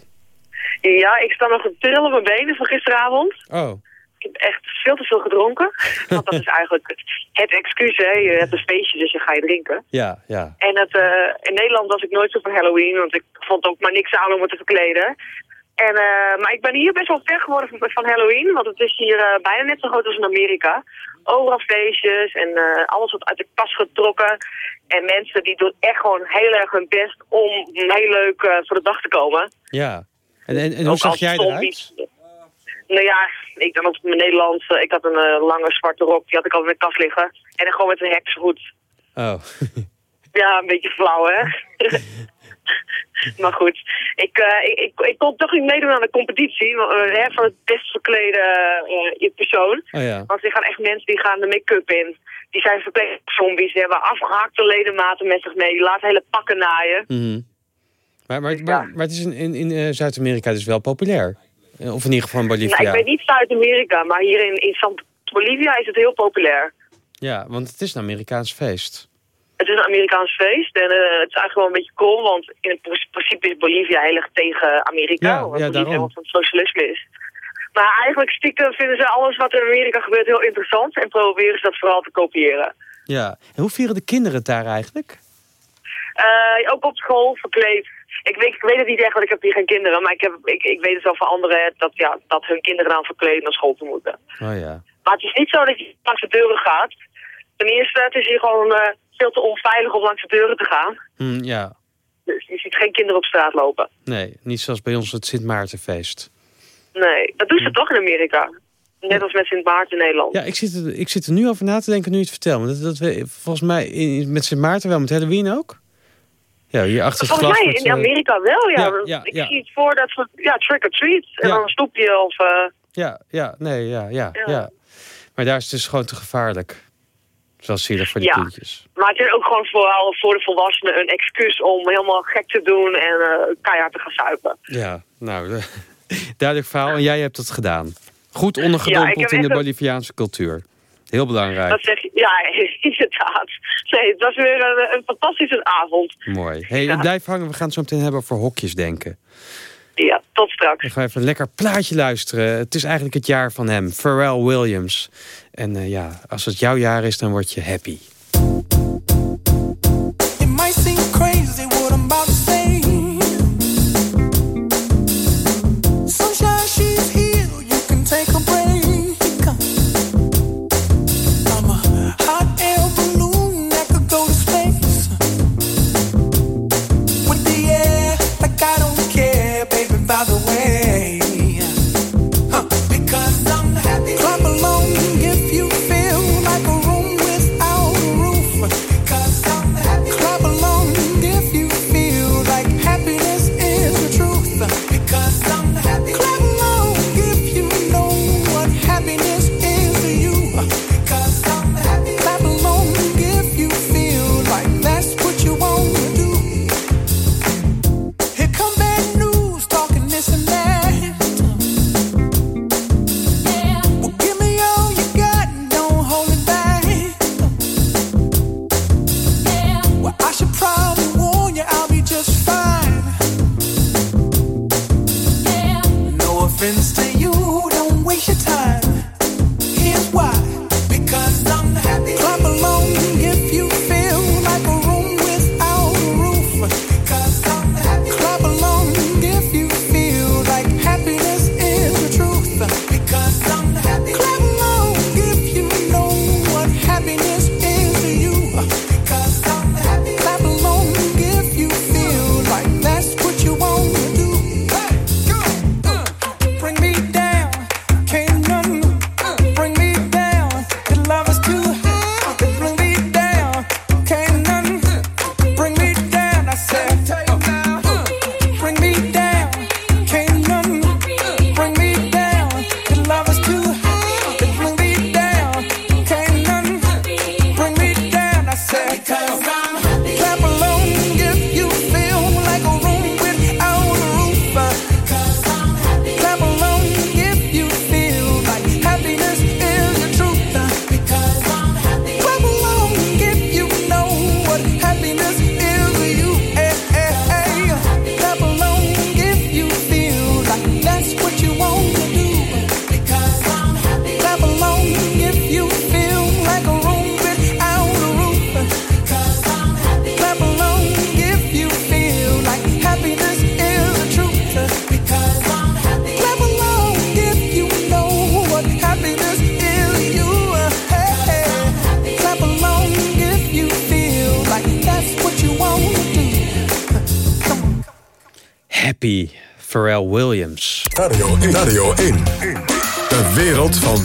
ja, ik sta nog te trillen op mijn benen van gisteravond. Oh, Ik heb echt veel te veel gedronken. Want dat is eigenlijk het, excuus, hè. Je hebt een feestje, dus je ga je drinken. ja, ja. En het, eh, in Nederland was ik nooit zo van Halloween, want ik vond ook maar niks aan om me te verkleden. En, eh, maar ik ben hier best wel ver geworden van, van Halloween, want het is hier eh, bijna net zo groot als in Amerika. Overal feestjes en eh, alles wordt uit de kast getrokken. En mensen die doen echt gewoon heel erg hun best om heel leuk eh, voor de dag te komen. ja. En, en, en hoe zag jij eruit? Nou ja, ik dan op mijn Nederlands, eh, ik had een lange zwarte rok, die had ik al in de kast liggen. En dan gewoon met een heksenhoed. Oh, Ja, een beetje flauw, hè? maar goed, ik, eh, ik, ik, ik kon toch niet meedoen aan de competitie eh, hè, van het best verklede eh, persoon. oh ja. Want er gaan echt mensen die gaan de make-up in. Die zijn verkleed zombies, die hebben afgehakte ledematen met zich mee. Die laten hele pakken naaien. Mhm. Maar, maar, maar, maar het is in, in, Zuid-Amerika dus wel populair. Of in ieder geval in Bolivia. Nou, ik weet niet Zuid-Amerika, maar hier in, in Bolivia is het heel populair. Ja, want het is een Amerikaans feest. Het is een Amerikaans feest en eh, het is eigenlijk wel een beetje cool, want in principe is Bolivia heel erg tegen Amerika, Ja, omdat ja, Bolivia helemaal van socialisme is. Maar eigenlijk stiekem vinden ze alles wat er in Amerika gebeurt heel interessant en proberen ze dat vooral te kopiëren. Ja. En hoe vieren de kinderen het daar eigenlijk? Eh, ook op school verkleed. Ik weet, ik weet het niet echt, want ik heb hier geen kinderen, maar ik, heb, ik, ik weet het wel van anderen dat, ja, dat hun kinderen dan verkleed naar school te moeten. Oh ja. Maar het is niet zo dat je langs de deuren gaat. Ten eerste, het is hier gewoon eh, veel te onveilig om langs de deuren te gaan. Hm, ja. Dus je ziet geen kinderen op straat lopen. Nee, niet zoals bij ons het Sint Maartenfeest. Nee, dat doen ze toch in Amerika. Net als met Sint Maarten in Nederland. Ja, ik zit, er, ik zit er nu over na te denken nu je het vertelt. Dat, dat, we- volgens mij in, met Sint Maarten wel, met Halloween ook. Ja, hier achter het Volgens mij in eh, Amerika wel, ja. ja, ja, ik ja. zie het voor dat ze, ja, trick or treat. En Ja. dan stoep je of... eh, Ja, ja, nee, ja, ja, ja. Ja. Maar daar is het dus gewoon te gevaarlijk. Zoals zielig voor die Ja. kindjes. Maar het is ook gewoon vooral voor de volwassenen een excuus om helemaal gek te doen en eh, keihard te gaan zuipen. Ja, nou, duidelijk verhaal. En jij hebt het gedaan. Goed Ja, ondergedompeld in de een- Boliviaanse cultuur. Heel belangrijk. Dat zeg je, ja, inderdaad. Nee, het was weer een, een fantastische avond. Mooi. Hey, blijf hangen. We gaan het zo meteen hebben over hokjes denken. Ja, tot straks. Ik ga even een lekker plaatje luisteren. Het is eigenlijk het jaar van hem, Pharrell Williams. En eh, ja, als het jouw jaar is, dan word je happy.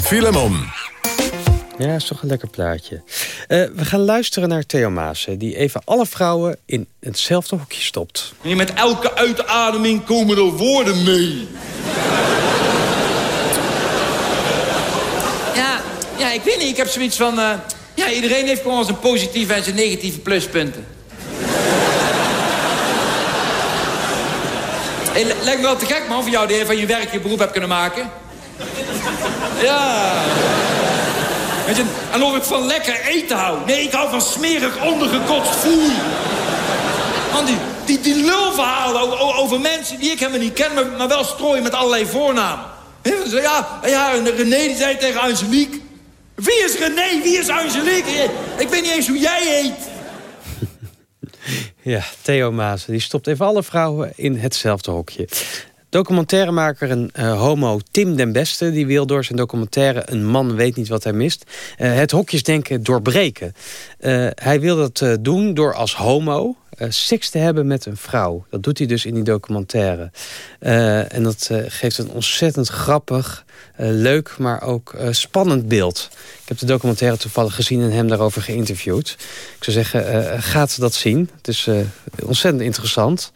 Filemon. Ja, is toch een lekker plaatje. Eh, we gaan luisteren naar Theo Maassen... die even alle vrouwen in hetzelfde hokje stopt. En met elke uitademing komen er woorden mee. Ja, ja, ik weet niet. Ik heb zoiets van... eh, ja, iedereen heeft gewoon zijn positieve en zijn negatieve pluspunten. Hey, li- lijkt me wel te gek, man, voor jou die je van je werk je beroep hebt kunnen maken. Ja. Weet je, en of ik van lekker eten hou. Nee, ik hou van smerig ondergekotst voer. Man, die, die, lulverhalen over, mensen die ik helemaal niet ken... maar, maar wel strooien met allerlei voornamen. Ja, ja, en René die zei tegen Angelique... Wie is René? Wie is Angelique? Ik weet niet eens hoe jij heet. Ja, Theo Maassen, die stopt even alle vrouwen in hetzelfde hokje. Documentairemaker en eh, homo Tim den Beste... die wil door zijn documentaire Een man weet niet wat hij mist... eh, het hokjesdenken doorbreken. Eh, hij wil dat doen door als homo seks te hebben met een vrouw. Dat doet hij dus in die documentaire. En dat geeft een ontzettend grappig, leuk, maar ook spannend beeld. Ik heb de documentaire toevallig gezien en hem daarover geïnterviewd. Ik zou zeggen, gaat dat zien. Het is ontzettend interessant.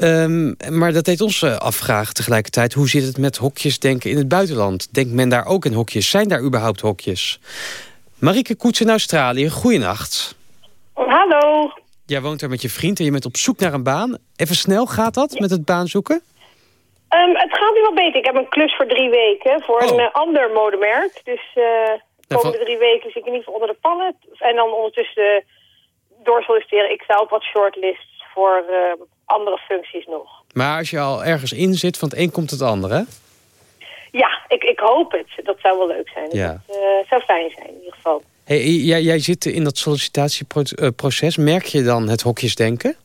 Ehm, maar dat deed ons eh, afvragen tegelijkertijd... hoe zit het met hokjesdenken in het buitenland? Denkt men daar ook in hokjes? Zijn daar überhaupt hokjes? Marieke Koets in Australië, goeienacht. Hallo. Jij woont daar met je vriend en je bent op zoek naar een baan. Even snel, gaat dat met het baan zoeken? Ehm, het gaat nu wel beter. Ik heb een klus voor drie weken voor een Oh. eh, ander modemerk. Dus eh, de komende van- drie weken zit ik in ieder geval onder de pannen. En dan ondertussen uh, doorsolliciteren. Ik sta op wat shortlists voor eh, andere functies nog. Maar als je al ergens in zit, van het een komt het ander, hè? Ja, ik, ik hoop het. Dat zou wel leuk zijn. Ja. Dat eh, zou fijn zijn in ieder geval. Hey, jij, jij zit in dat sollicitatieproces. Merk je dan het hokjesdenken?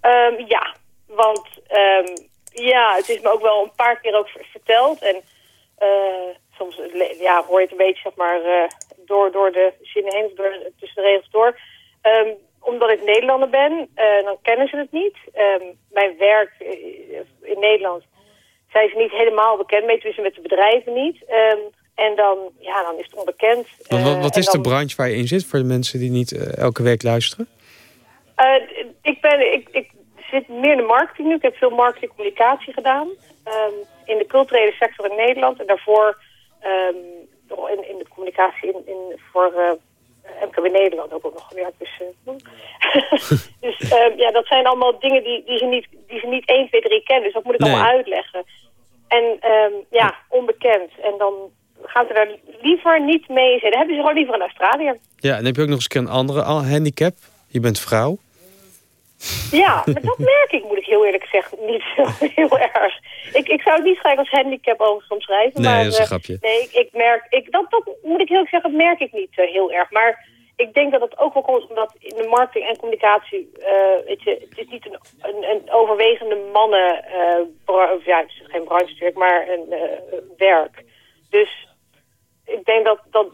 Ehm, ja, want ehm, ja, het is me ook wel een paar keer ook ver- verteld. En eh, soms ja, hoor je het een beetje zeg maar, eh, door, door de zinnen heen, door, tussen de regels door. Ehm, omdat ik Nederlander ben, eh, dan kennen ze het niet. Ehm, mijn werk eh, in Nederland zijn ze niet helemaal bekend mee, tenminste met de bedrijven niet. Ehm, en dan, ja, dan is het onbekend. Want wat, Eh, wat is de branche waar je in zit... voor de mensen die niet elke week luisteren? Ik, ben, ik, ik zit meer in de marketing nu. Ik heb veel marketing en communicatie gedaan. ehm, in de culturele sector in Nederland. En daarvoor nog in, in de communicatie in, in, voor eh, MKB Nederland ook nog gewerkt. Dus, eh, dus ehm, ja, dat zijn allemaal dingen die, die, ze niet, die ze niet 1, 2, 3 kennen. Dus dat moet ik Nee. allemaal uitleggen. En ehm, ja, onbekend. En dan gaan ze daar liever niet mee zitten. Dan hebben ze gewoon liever in Australië. Ja, en dan heb je ook nog eens een andere handicap. Je bent vrouw. Ja, maar dat merk ik, moet ik heel eerlijk zeggen, niet zo heel erg. Ik, ik zou het niet gelijk als handicap overigens omschrijven. Nee, maar, dat is een eh, grapje. Nee, ik, ik merk, ik, dat, dat moet ik heel erg zeggen, dat merk ik niet zo heel erg. Maar ik denk dat het ook wel komt omdat in de marketing en communicatie, eh, weet je, het is niet een, een, een overwegende mannen, eh, bra- of ja, het is geen branche natuurlijk, maar een eh, werk. Dus ik denk dat, dat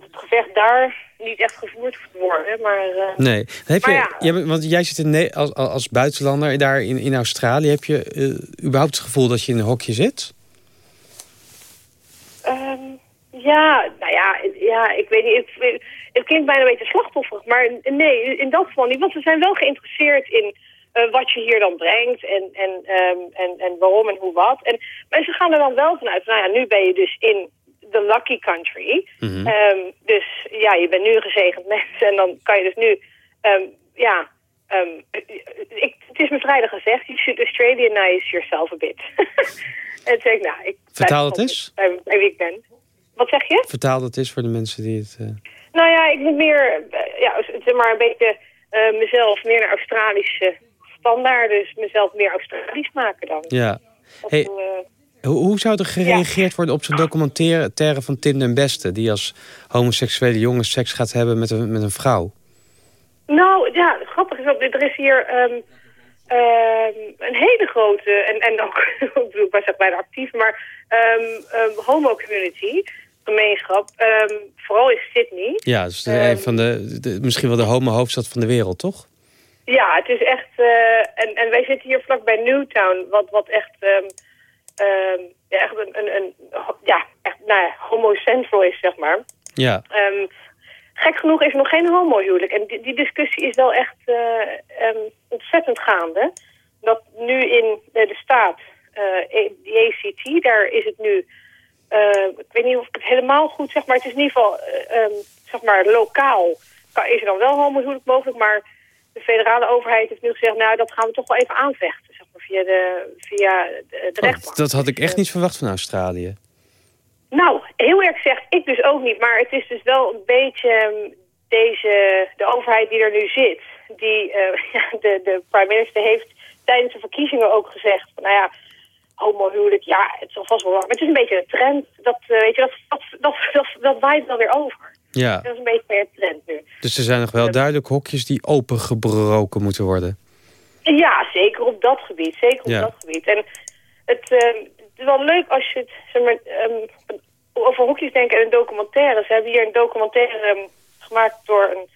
het gevecht daar niet echt gevoerd worden. Maar, eh, Nee. Heb je, Maar ja. ja, want jij zit in, als, als buitenlander daar in, in Australië. Heb je eh, überhaupt het gevoel dat je in een hokje zit? Ehm, ja, nou ja, ja, ik weet niet. Het, het klinkt bijna een beetje slachtofferig, maar nee, in dat geval niet. Want ze zijn wel geïnteresseerd in eh, wat je hier dan brengt en, en, ehm, en, en waarom en hoe wat. En, maar ze gaan er dan wel vanuit, nou ja, nu ben je dus in the lucky country. Mhm. Ehm, dus ja, je bent nu een gezegend mens en dan kan je dus nu, ehm, ja... ehm, ik, het is me vrijdag gezegd, you should Australianize yourself a bit. en zei ik, nou, ik Vertaal het eens. Bij, bij wie ik ben. Wat zeg je? Vertaal dat eens voor de mensen die het... eh, Nou ja, ik moet meer, eh, ja, zeg maar een beetje eh, mezelf meer naar Australische standaarden. Dus mezelf meer Australisch maken dan. Ja. Hey, hoe, zou er gereageerd worden op zo'n documentaire van Tim den Beste... die als homoseksuele jongen seks gaat hebben met een, met een vrouw? Nou, ja, grappig is dat er is hier ehm, ehm, een hele grote, en, en ook, ik bedoel, ik was echt bijna actief, maar ehm, homo-community, gemeenschap, vooral in Sydney. Ja, dus de, een van de, de- misschien wel de homo-hoofdstad van de wereld, toch? Ja, het is echt, eh, en, en wij zitten hier vlakbij Newtown, wat, wat echt, ehm, ja, echt een, een, een, ja, echt, nou ja, homo-central is, zeg maar. Ja. Ehm, gek genoeg is er nog geen homohuwelijk. En die, die discussie is wel echt eh, ehm, ontzettend gaande. Dat nu in eh, de staat, eh, die ACT, daar is het nu... ik weet niet of ik het helemaal goed zeg, maar het is in ieder geval, zeg maar, lokaal kan- is er dan wel homohuwelijk mogelijk, maar de federale overheid heeft nu gezegd, nou, dat gaan we toch wel even aanvechten, via de, via de, de rechtbank. Dat had ik echt niet verwacht van Australië. Nou, heel erg gezegd, ik dus ook niet. Maar het is dus wel een beetje ehm, deze, de overheid die er nu zit. Die, eh, de, de prime minister heeft tijdens de verkiezingen ook gezegd... Van, nou ja, homohuwelijk, ja, het zal vast wel. Maar het is een beetje een trend. Dat, eh, weet je, dat, dat, dat, dat, dat waait wel weer over. Ja. Dat is een beetje meer een trend nu. Dus er zijn nog wel duidelijk hokjes die opengebroken moeten worden. Ja, zeker op dat gebied. Zeker op Ja. dat gebied. En het, ehm, het is wel leuk als je het zeg maar, ehm, over hokjes denken en een documentaire. Ze hebben hier een documentaire ehm, gemaakt door een,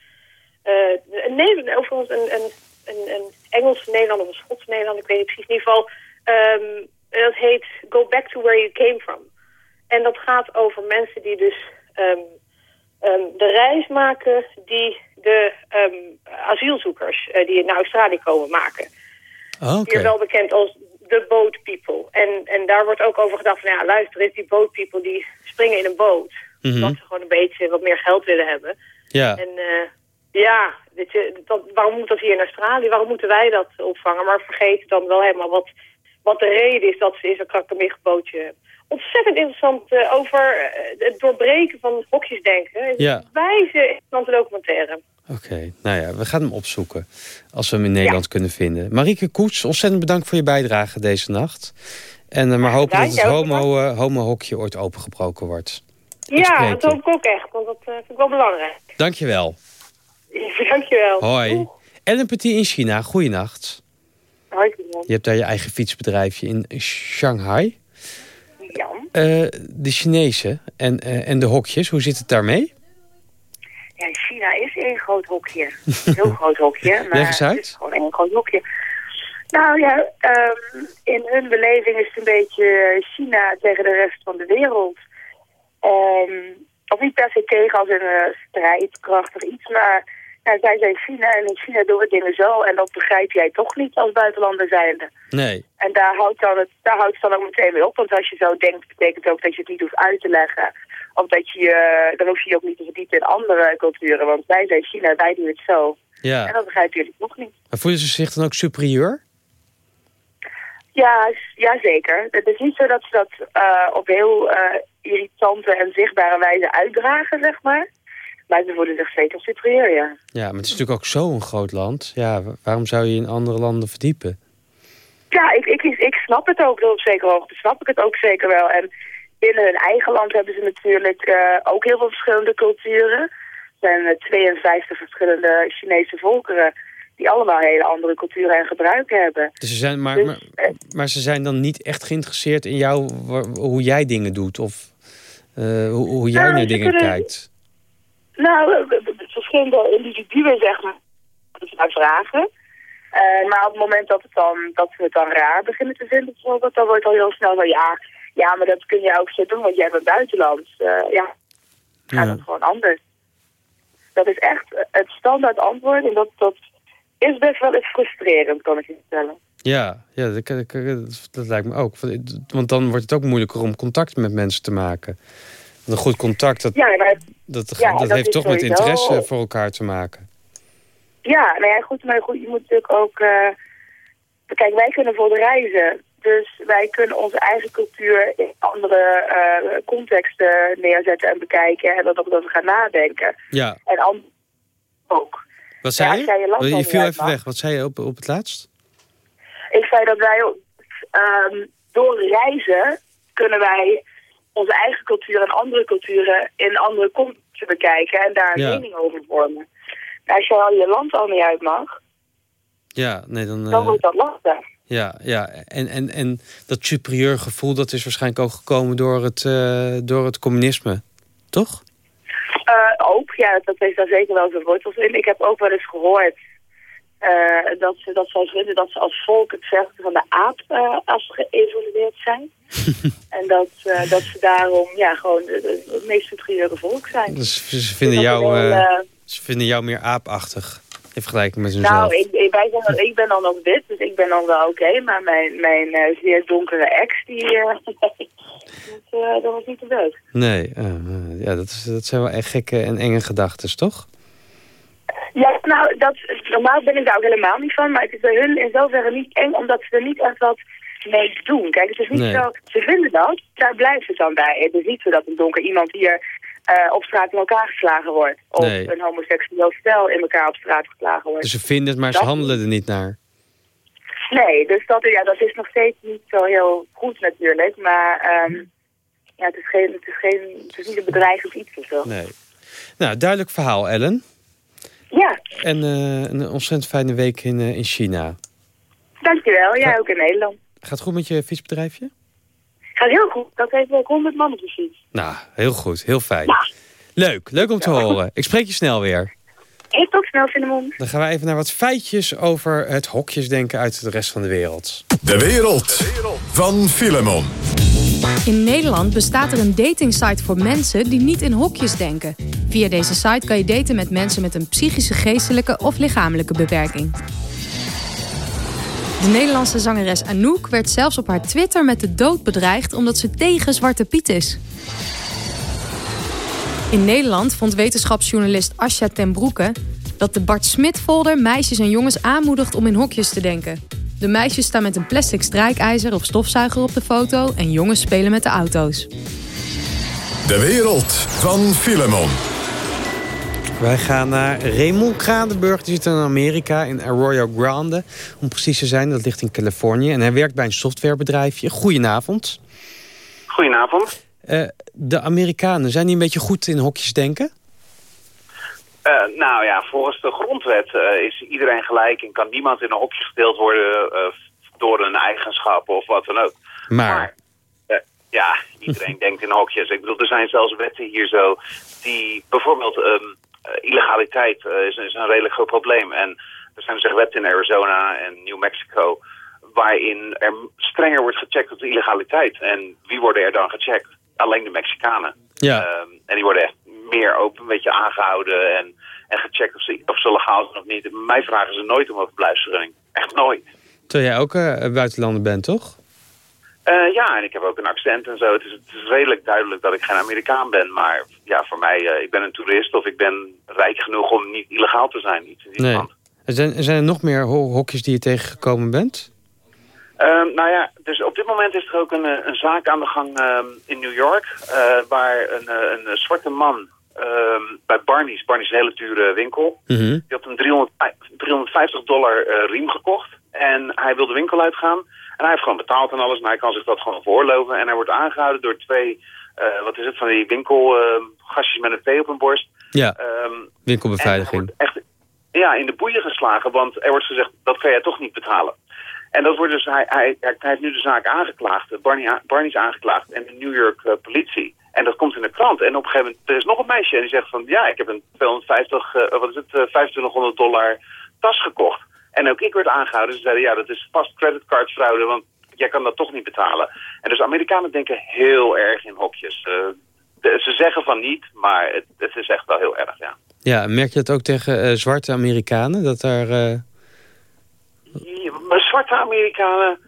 eh een, Nederlander, overigens een, een, een, een Engelse Nederlander of een Schotse Nederlander, ik weet niet precies. In ieder geval, ehm, dat heet Go Back to Where You Came From. En dat gaat over mensen die dus ehm, de reis maken die de ehm, asielzoekers eh, die naar Australië komen maken. Hier wel bekend als de boat people. En, en daar wordt ook over gedacht van, ja, luister eens, die boat people die springen in een boot. Mhm. Omdat ze gewoon een beetje wat meer geld willen hebben. Ja. En eh, ja, weet je, dat, waarom moet dat hier in Australië? Waarom moeten wij dat opvangen? Maar vergeet dan wel helemaal wat, wat de reden is dat ze in zo'n krakkemichtbootje... Ontzettend interessant eh, over eh, het doorbreken van hokjesdenken. Ja. Wijze interessante documentaire. Oké, nou ja, we gaan hem opzoeken. Als we hem in Nederland kunnen vinden. Marieke Koets, ontzettend bedankt voor je bijdrage deze nacht. En eh, maar hopen dat het homo, homo-hokje ooit opengebroken wordt. Ja, dat hoop ik ook echt, want dat vind ik wel belangrijk. Dankjewel. Dankjewel. Hoi. Ellen Petit in China, goeienacht. Hoi. Je hebt daar je eigen fietsbedrijfje in Shanghai. Eh, de Chinezen en, eh, en de hokjes, hoe zit het daarmee? Ja, China is één groot hokje. Een heel groot hokje. Maar Leg uit. Het is gewoon één groot hokje. Nou ja, ehm, in hun beleving is het een beetje China tegen de rest van de wereld. Ehm, of niet per se tegen als een eh, strijdkrachtig iets, maar ja, zij zijn China en in China doen we dingen zo. En dat begrijp jij toch niet als buitenlander zijnde. Nee. En daar houdt, dan het, daar houdt het dan ook meteen mee op. Want als je zo denkt, betekent ook dat je het niet hoeft uit te leggen. Of dat je, eh, dan hoef je je ook niet te verdiepen in andere culturen. Want wij zijn China, wij doen het zo. En Ja. dat begrijpen jullie nog niet. Maar voelen ze zich dan ook superieur? Ja, ja, zeker. Het is niet zo dat ze dat eh, op heel eh, irritante en zichtbare wijze uitdragen, zeg maar. Maar ze voelen zich zeker superieur, ja. Ja, maar het is natuurlijk ook zo'n groot land. Ja, wa- waarom zou je in andere landen verdiepen? Ja, ik, ik, ik snap het ook op zekere hoogte. Snap ik het ook zeker wel. En binnen hun eigen land hebben ze natuurlijk eh, ook heel veel verschillende culturen. Er zijn eh, 52 verschillende Chinese volkeren die allemaal hele andere culturen en gebruiken hebben. Dus ze zijn, maar, Dus, maar, eh, maar ze zijn dan niet echt geïnteresseerd in jou, hoe jij dingen doet? Of eh, hoe, hoe jij Nou, naar dingen kunnen- kijkt? Nou, verschillende individuen, zeg maar, ze vragen. Eh, maar op het moment dat, het dan, dat we het dan raar beginnen te vinden, bijvoorbeeld, dan wordt het al heel snel van ja, ja, maar dat kun je ook zo doen, want jij bent buitenlands. Eh, ja, gaat Ja. het gewoon anders. Dat is echt het standaard antwoord en dat, dat is best wel eens frustrerend, kan ik je vertellen. Ja, ja dat, dat, dat- dat lijkt me ook. Want dan wordt het ook moeilijker om contact met mensen te maken. Want een goed contact, dat, Ja, maar, dat, ja, dat, dat heeft toch met interesse voor elkaar te maken. ja, nou ja, goed, maar goed, je moet natuurlijk ook... eh, kijk, wij kunnen voor de reizen. Dus wij kunnen onze eigen cultuur in andere eh, contexten neerzetten en bekijken. En dan ook dat we gaan nadenken. Ja, En ook. wat zei Ja, je? je land je al viel even mag. weg. Wat zei je op, op het laatst? Ik zei dat wij ehm, door reizen kunnen wij onze eigen cultuur en andere culturen in andere contexten bekijken en daar een Ja. mening over vormen. Maar als je al je land al niet uit mag, Ja, nee, dan... dan eh, wordt dat lastig. Ja, ja. En, en, en dat superieur gevoel, dat is waarschijnlijk ook gekomen door het, eh, door het communisme. Toch? Eh, ook, ja, dat heeft daar zeker wel zijn wortels in. Ik heb ook wel eens gehoord eh, dat, ze, dat zij vinden dat ze als volk het verste van de aap eh afgeëvolueerd zijn. en dat, eh, dat ze daarom ja, gewoon het meest superieure volk zijn. Dus ze vinden, Dus jou, ze vinden jou meer aapachtig. In vergelijking met hunzelf. nou, ik, ik, wij zijn, ik ben dan nog wit, dus ik ben dan wel oké. maar mijn, mijn zeer donkere ex, die, dat, was niet te leuk. Nee, ja, dat, is, dat zijn wel echt gekke en enge gedachten, toch? Ja, nou, dat, normaal ben ik daar ook helemaal niet van. Maar het is bij hun in zoverre niet eng, omdat ze er niet echt wat mee doen. Kijk, het is niet Nee. zo... Ze vinden dat, daar blijft het dan bij. Het is niet zo dat een donker iemand hier eh, op straat in elkaar geslagen wordt. Of Nee. een homoseksueel stel in elkaar op straat geslagen wordt. Dus ze vinden het, maar ze handelen er niet naar. Nee, dus dat, ja, dat is nog steeds niet zo heel goed natuurlijk. Maar ehm, ja, het, is geen, het, is geen, het is niet een bedreigend iets of zo. Nee. Nou, duidelijk verhaal, Ellen. Ja, En eh, een ontzettend fijne week in, eh, in China. dankjewel. Jij ook in Nederland. Gaat het goed met je fietsbedrijfje? Gaat heel goed. Dat heeft ook 100 man op de fiets. Nou, heel goed. Heel fijn. Leuk. Leuk om te horen. Ik spreek je snel weer. Ik tot snel, Filemon. Dan gaan we even naar wat feitjes over het hokjesdenken uit de rest van de wereld. De wereld van Filemon. In Nederland bestaat er een datingsite voor mensen die niet in hokjes denken. Via deze site kan je daten met mensen met een psychische, geestelijke of lichamelijke beperking. De Nederlandse zangeres Anouk werd zelfs op haar Twitter met de dood bedreigd omdat ze tegen Zwarte Piet is. In Nederland vond wetenschapsjournalist Asja ten Broeke dat de Bart Smit-folder meisjes en jongens aanmoedigt om in hokjes te denken. De meisjes staan met een plastic strijkijzer of stofzuiger op de foto en jongens spelen met de auto's. De wereld van Filemon. Wij gaan naar Raymond Kranenburg. Die zit in Amerika, in Arroyo Grande. Om precies te zijn, dat ligt in Californië. En hij werkt bij een softwarebedrijfje. Goedenavond. Goedenavond. Eh, de Amerikanen, zijn die een beetje goed in hokjes denken? Eh, nou ja, volgens de grondwet eh, is iedereen gelijk en kan niemand in een hokje gedeeld worden eh, door een eigenschap of wat dan ook. Maar, ja, iedereen denkt in hokjes. Ik bedoel, er zijn zelfs wetten hier zo die bijvoorbeeld ehm, eh, illegaliteit is, is een redelijk groot probleem. En er zijn dus echt wetten in Arizona en New Mexico waarin er strenger wordt gecheckt op de illegaliteit. En wie worden er dan gecheckt? Alleen de Mexicanen. Ja. Ehm, en die worden echt meer open, een beetje aangehouden en, en gecheckt of ze, of ze legaal zijn of niet. Mij vragen ze nooit om een verblijfsvergunning. Echt nooit. terwijl jij ook eh, buitenlander bent, toch? Eh, ja, en ik heb ook een accent en zo. Het is, het is redelijk duidelijk dat ik geen Amerikaan ben. Maar ja, voor mij, eh, ik ben een toerist of ik ben rijk genoeg om niet illegaal te zijn. Iets in die Nee. Er zijn, er zijn er nog meer ho- hokjes die je tegengekomen bent? Ehm, nou ja, dus op dit moment is er ook een, een zaak aan de gang ehm, in New York... waar een, een, zwarte man ehm, bij Barney's, Barney's is een hele dure winkel... Die had een 300, 350 dollar eh, riem gekocht. En hij wil de winkel uitgaan. En hij heeft gewoon betaald en alles. Maar hij kan zich dat gewoon veroorloven. En hij wordt aangehouden door twee, eh, wat is het, van die winkelgastjes met een P op hun borst. Ja, Ehm, winkelbeveiliging. echt ja, in de boeien geslagen. Want er wordt gezegd, dat kan jij toch niet betalen. En dat wordt dus, hij, hij, hij heeft nu de zaak aangeklaagd. Barney, Barney is aangeklaagd en de New York eh, politie. En dat komt in de krant. En op een gegeven moment, er is nog een meisje en die zegt van... ja, ik heb een 250, eh, wat is het, eh, 2500 dollar tas gekocht. En ook ik werd aangehouden. Ze zeiden, ja, dat is vast creditcardfraude, want jij kan dat toch niet betalen. En dus Amerikanen denken heel erg in hokjes. De- ze zeggen van niet, maar het, het is echt wel heel erg, ja. Ja, merk je dat ook tegen zwarte Amerikanen? Dat daar... Ja, zwarte Amerikanen,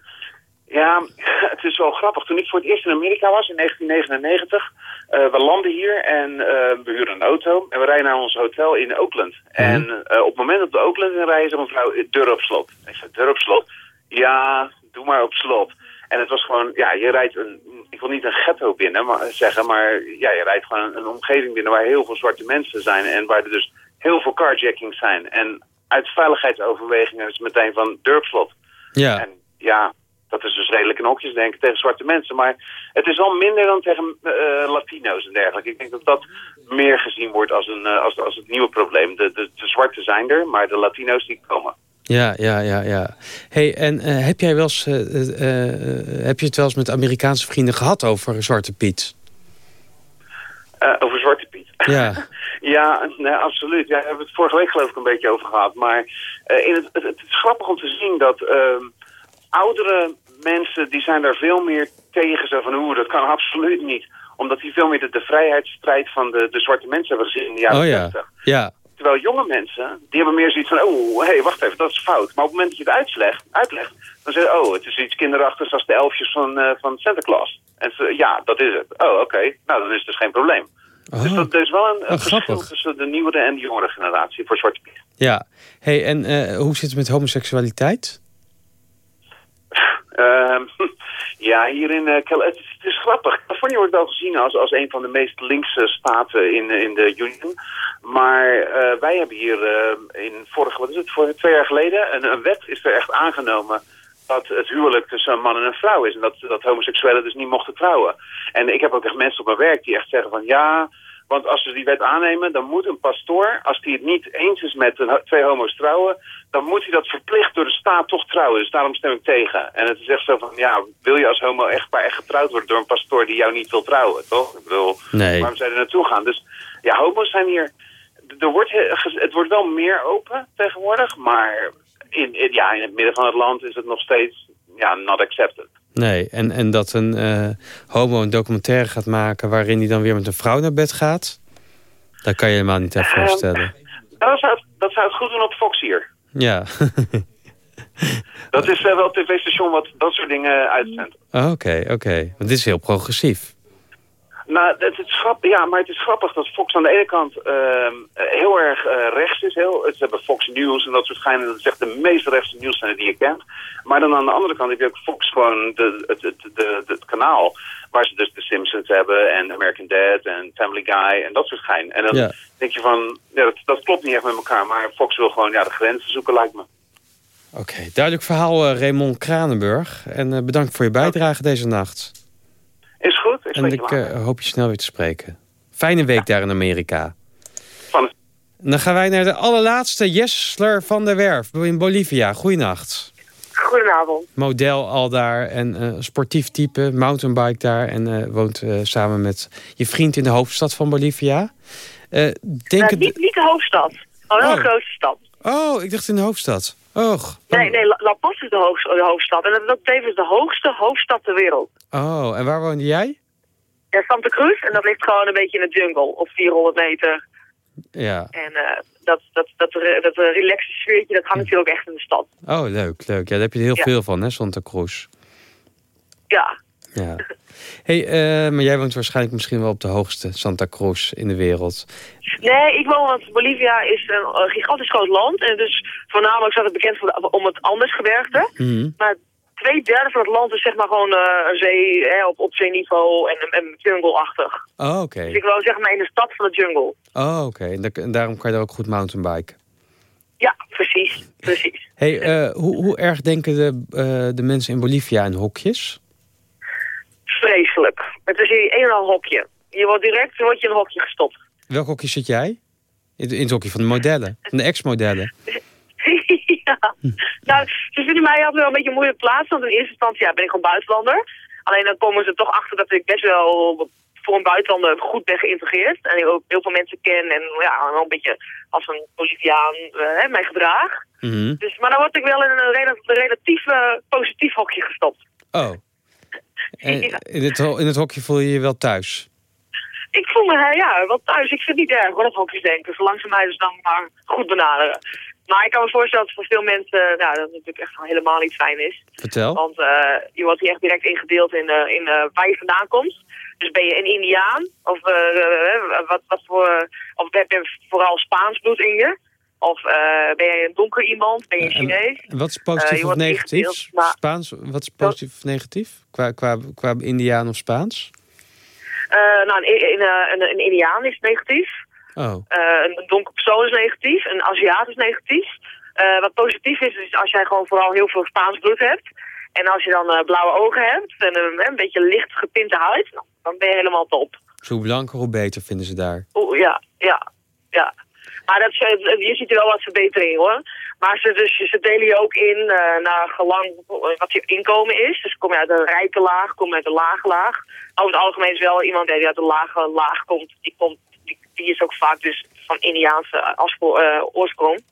ja, het is wel grappig. Toen ik voor het eerst in Amerika was, in 1999, eh, we landen hier en eh, we huren een auto en we rijden naar ons hotel in Oakland. En eh, op het moment dat we Oakland in rijden, zegt mevrouw, deur op slot. Ik zei, deur op slot? Ja, doe maar op slot. En het was gewoon, ja, je rijdt een, ik wil niet een ghetto binnen maar, zeggen, maar ja, je rijdt gewoon een, een omgeving binnen waar heel veel zwarte mensen zijn en waar er dus heel veel carjackings zijn. En uit veiligheidsoverwegingen is het meteen van deur op slot. Ja. En ja, dat is dus redelijk in hokjes denken tegen zwarte mensen. Maar het is al minder dan tegen eh, Latino's en dergelijke. Ik denk dat dat meer gezien wordt als, een, eh, als, als het nieuwe probleem. De, de, de zwarte zijn er, maar de Latino's die komen. Ja, ja, ja, ja. Hey, en eh, heb jij wel eens, heb je het wel eens met Amerikaanse vrienden gehad over Zwarte Piet? Over Zwarte Piet. Ja. Ja, nee, absoluut. Ja, daar hebben we het vorige week geloof ik een beetje over gehad. Maar eh, in het, het, het is grappig om te zien dat ehm, oudere mensen, die zijn daar veel meer tegen. Zo van, oeh, dat kan absoluut niet. Omdat die veel meer de, de vrijheidsstrijd van de, de zwarte mensen hebben gezien in de jaren Oh ja, 60. ja. Terwijl jonge mensen, die hebben meer zoiets van... oh, hé, hey, wacht even, dat is fout. Maar op het moment dat je het uitlegt, uitlegt dan zeg je... oh, het is iets kinderachtigs als de elfjes van, eh, van Santa Claus. En ze, ja, dat is het. Oh, oké. Nou, dan is het dus geen probleem. Dus dat, er is wel een, Oh, verschil grappig. tussen de nieuwere en de jongere generatie voor Zwarte Piet. Ja. Hey, en eh, hoe zit het met homoseksualiteit? Ehm, ja, hier in uh, Cal- het, is, het is grappig. Californië wordt wel gezien als, als een van de meest linkse staten in, in de Union. Maar eh, wij hebben hier eh, in vorige, wat is het, voor twee jaar geleden, een, een wet is er echt aangenomen dat het huwelijk tussen een man en een vrouw is. En dat, dat homoseksuelen dus niet mochten trouwen. En ik heb ook echt mensen op mijn werk die echt zeggen van ja, want als ze die wet aannemen, dan moet een pastoor, als hij het niet eens is met een, twee homo's trouwen, dan moet hij dat verplicht door de staat toch trouwen. Dus daarom stem ik tegen. En het is echt zo van, ja, wil je als homo echtpaar echt getrouwd worden door een pastoor die jou niet wil trouwen, toch? Ik bedoel, Nee. waarom zou je er naartoe gaan? Dus ja, homo's zijn hier, er wordt, het wordt wel meer open tegenwoordig, maar in, in- ja, in het midden van het land is het nog steeds, ja, not accepted. Nee, en, en dat een eh, homo een documentaire gaat maken... waarin hij dan weer met een vrouw naar bed gaat... dat kan je helemaal niet even Ehm, voorstellen. Dat zou, het, dat zou het goed doen op Fox hier. Ja. Dat is eh, wel het tv-station wat dat soort dingen uitzendt. Oh, Oké, oké. Want dit is heel progressief. Nou, het is ja, maar het is grappig dat Fox aan de ene kant ehm, eh, heel erg eh, rechts is. Heel, ze hebben Fox News en dat soort schijnen. Dat is echt de meest rechtse nieuwszender die je kent. Maar dan aan de andere kant heb je ook Fox gewoon de, het, het, de, het kanaal. Waar ze dus The Simpsons hebben en American Dad en Family Guy en dat soort schijn. En dan Ja. denk je van, ja, dat, dat klopt niet echt met elkaar. Maar Fox wil gewoon ja, de grenzen zoeken lijkt me. Oké, duidelijk verhaal eh, Raymond Kranenburg. En bedankt voor je bijdrage deze nacht. Is goed, ik En je ik eh, hoop je snel weer te spreken. Fijne week daar in Amerika. Van het- Dan gaan wij naar de allerlaatste Jessler van der Werf in Bolivia. Goeienacht. Goedenavond. Model al daar en eh, sportief type, mountainbike daar. En eh, woont eh, samen met je vriend in de hoofdstad van Bolivia. Eh, denk Eh, het... niet, niet de hoofdstad. Gewoon een Oh. grote stad. Oh, ik dacht in de hoofdstad. Och. Nee, nee, La, Paz is de, hoogst- de hoofdstad. En dat is ook tevens de hoogste hoofdstad ter wereld. Oh, en waar woonde jij? Ja, Santa Cruz. En dat ligt gewoon een beetje in de jungle. Op 400 meter. Ja. En eh, dat, dat, dat, dat, relaxe sfeertje, dat hangt natuurlijk ook echt in de stad. Oh, leuk, leuk. Ja, daar heb je er heel Ja. veel van, hè, Santa Cruz. Ja. Ja. hey, eh, maar jij woont waarschijnlijk misschien wel op de hoogste Santa Cruz in de wereld. Nee, ik woon, want Bolivia is een eh, gigantisch groot land. En dus voornamelijk staat het bekend voor de- om het andersgebergte. Mhm. Maar twee derde van het land is zeg maar gewoon een zee, hè, op, op zeeniveau en, en jungle-achtig. Oh, oké. Dus ik woon zeg maar in de stad van de jungle. Oh, oké. En, da- en daarom kan je daar ook goed mountainbiken. Ja, precies. Precies. hey, hoe, hoe erg denken de, de mensen in Bolivia in hokjes? Vreselijk. Het is hier een en al hokje. Je wordt direct wordt je in een hokje gestopt. Welk hokje zit jij? In, in het hokje van de modellen, van de ex-modellen. ja. Nou, ze vinden mij altijd wel een beetje een moeilijke plaats. Want in eerste instantie ja, ben ik gewoon buitenlander. Alleen dan komen ze toch achter dat ik best wel voor een buitenlander goed ben geïntegreerd. En ik ook heel veel mensen ken en ja, wel een beetje als een Boliviaan eh, mij gedraag. Mhm. Dus, maar dan word ik wel in een rela- relatief positief hokje gestopt. Oh. In, het, in het hokje voel je je wel thuis? Ik voel me eh, ja, wel thuis. Ik vind het niet erg hoor, dat hokjes denken. Zolang ze mij dus dan maar goed benaderen. Maar ik kan me voorstellen dat voor veel mensen nou, dat natuurlijk echt helemaal niet fijn is. Vertel. Want eh, je wordt hier echt direct ingedeeld in, eh, in eh, waar je vandaan komt. Dus ben je een Indiaan? Of, eh, eh, wat, wat voor, of heb je vooral Spaans bloed in je? Of eh, ben je een donker iemand? Ben je een Chinees? En wat is Eh, positief je of negatief? maar- Spaans, wat is positief of negatief? Qua, qua, qua Indiaan of Spaans? Eh, nou, een, een, een, een Indiaan is negatief. Oh. Eh, een donker persoon is negatief. Een Aziat is negatief. Eh, wat positief is, is als jij gewoon vooral heel veel Spaans bloed hebt. En als je dan eh, blauwe ogen hebt en een, een beetje licht getinte huid, nou, dan ben je helemaal top. Dus hoe blanker, hoe beter vinden ze daar. Oeh, ja, ja, ja. Maar dat, je ziet er wel wat verbetering hoor. Maar ze, dus, ze delen je ook in eh, naar gelang wat je inkomen is. Dus kom je uit een rijke laag, kom je uit een lage laag. Over het algemeen is wel iemand die uit een lage laag komt. Die, komt die, die is ook vaak dus van Indiaanse eh, oorsprong.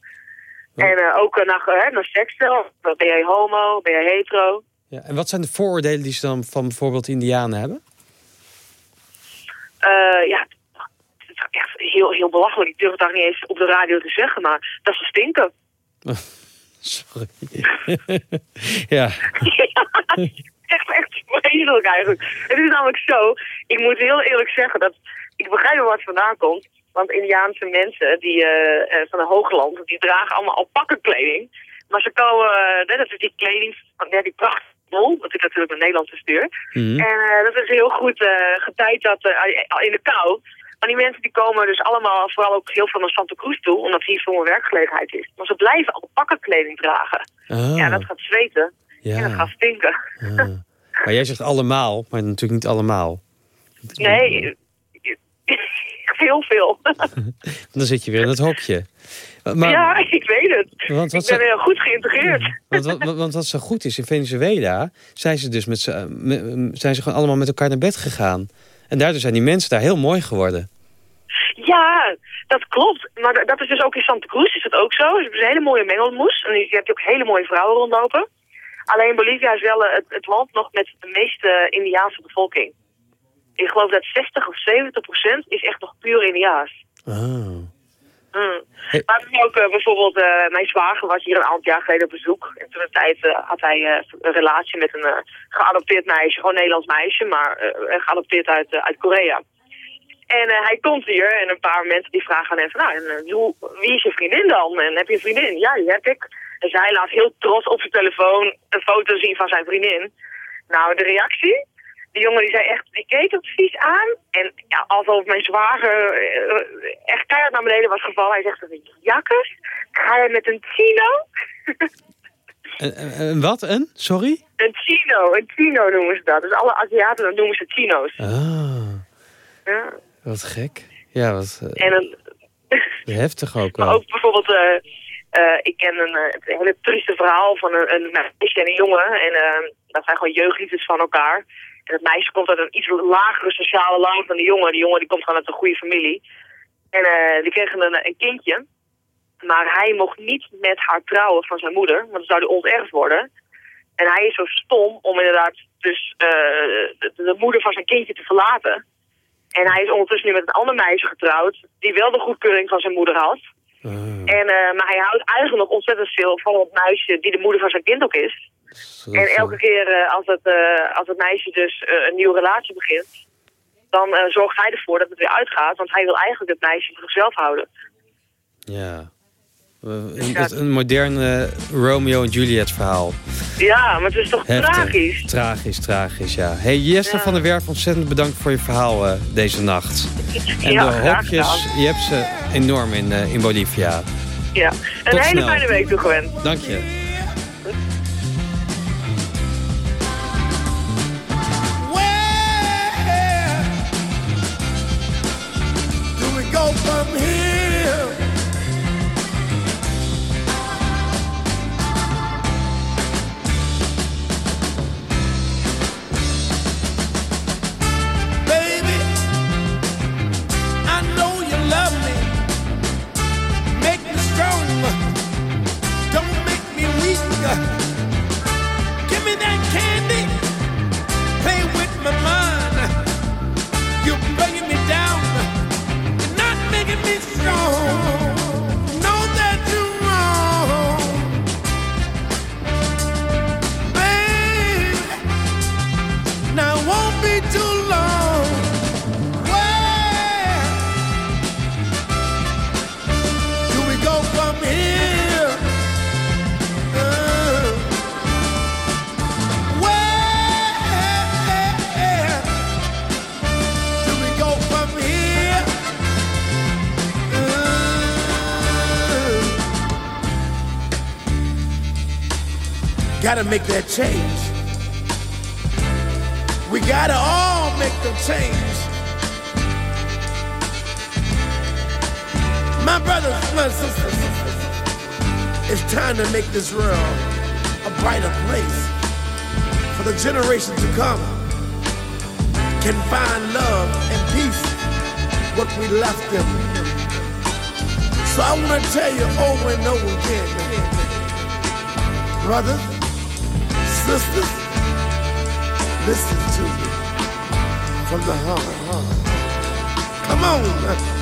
En eh, ook naar, eh, naar. Ben jij homo? Ben jij hetero? Ja, en wat zijn de vooroordelen die ze dan van bijvoorbeeld Indianen hebben? Eh, ja, is echt heel, heel belachelijk. Ik durf het daar niet eens op de radio te zeggen, maar dat ze stinken. Sorry. ja. echt, echt vreselijk eigenlijk. Het is namelijk zo, ik moet heel eerlijk zeggen dat ik begrijp waar het vandaan komt. Want Indiaanse mensen die, eh, eh, van het hoogland, die dragen allemaal alpakkenkleding. Maar ze komen, eh, dat is die kleding, van ja, die prachtbol, dat is natuurlijk een Nederlandse stuur. Mhm. En eh, dat is heel goed eh getijd dat, eh, in de kou. Maar die mensen die komen dus allemaal, vooral ook heel veel naar Santa Cruz toe, omdat hier veel meer werkgelegenheid is. Maar ze blijven alpakkenkleding dragen. Ah, Ja, dat gaat zweten en dat ja. gaat stinken. Ah. Maar jij zegt allemaal, maar natuurlijk niet allemaal. Nee, heel veel. Dan zit je weer in het hokje. Maar, ja, ik weet het. Want wat ik ben heel goed geïntegreerd. Want, wat, wat- want wat zo goed is, in Venezuela zijn ze dus met zijn ze gewoon allemaal met elkaar naar bed gegaan. En daardoor zijn die mensen daar heel mooi geworden. Ja, dat klopt. Maar da- dat is dus ook in Santa Cruz is het ook zo. Het is een hele mooie mengelmoes. En je hebt ook hele mooie vrouwen rondlopen. Alleen Bolivia is wel eh, het, het land nog met de meeste Indiaanse bevolking. Ik geloof dat 60 of 70 procent is echt nog puur Indiaas. Oh. Mm. Maar ook eh, bijvoorbeeld, eh, mijn zwager was hier een aantal jaar geleden op bezoek. En toen een tijd eh, had hij een relatie met een geadopteerd meisje, gewoon een Nederlands meisje, maar geadopteerd uit, uit Korea. En hij komt hier en een paar mensen die vragen aan hem van, nou, en, hoe, wie is je vriendin dan? En heb je een vriendin? Ja, die heb ik. Dus hij laat heel trots op zijn telefoon een foto zien van zijn vriendin. Nou, de reactie? Die jongen die zei echt, die keek het vies aan. En ja, alsof mijn zwager eh, echt keihard naar beneden was gevallen. Hij zegt, jakkers, ga je met een chino? Een, een- een wat? Een? Sorry? Een chino, een chino noemen ze dat. Dus alle Aziaten dat noemen ze chino's. Ah, Ja. wat gek. Ja, wat eh, En een, heftig ook Maar wel. ook bijvoorbeeld, eh, ik ken een, een hele trieste verhaal van een, een meisje en een jongen. En dat zijn gewoon jeugdliefdes van elkaar. Het meisje komt uit een iets lagere sociale laag dan de jongen. Die jongen die komt gewoon uit een goede familie. En eh, die kregen een, een kindje. Maar hij mocht niet met haar trouwen van zijn moeder, want dan zou hij onterfd worden. En hij is zo stom om inderdaad dus eh, de, de moeder van zijn kindje te verlaten. En hij is ondertussen nu met een ander meisje getrouwd, die wel de goedkeuring van zijn moeder had. En, eh, maar hij houdt eigenlijk nog ontzettend veel van het meisje die de moeder van zijn kind ook is. En elke keer eh, als, het, eh, als het meisje dus een nieuwe relatie begint, dan zorgt hij ervoor dat het weer uitgaat. Want hij wil eigenlijk het meisje voor zichzelf houden. Ja. Eh, Een, een modern eh, Romeo en Juliet verhaal. Ja, maar het is toch Heftig. tragisch. Tragisch, tragisch, ja. Hey Jesse van der Werf, ontzettend bedankt voor je verhaal eh, deze nacht. En Ja, de hokjes, je hebt ze enorm in, eh, in Bolivia. Ja, een Tot hele snel. fijne week toegewend. Dank je. Gotta make that change. We gotta all make the change. My brothers, my sisters, it's time to make this world a brighter place for the generations to come can find love and peace what we left them. So I want to tell you over and over again, brothers, sisters, listen to me from the heart. Come on.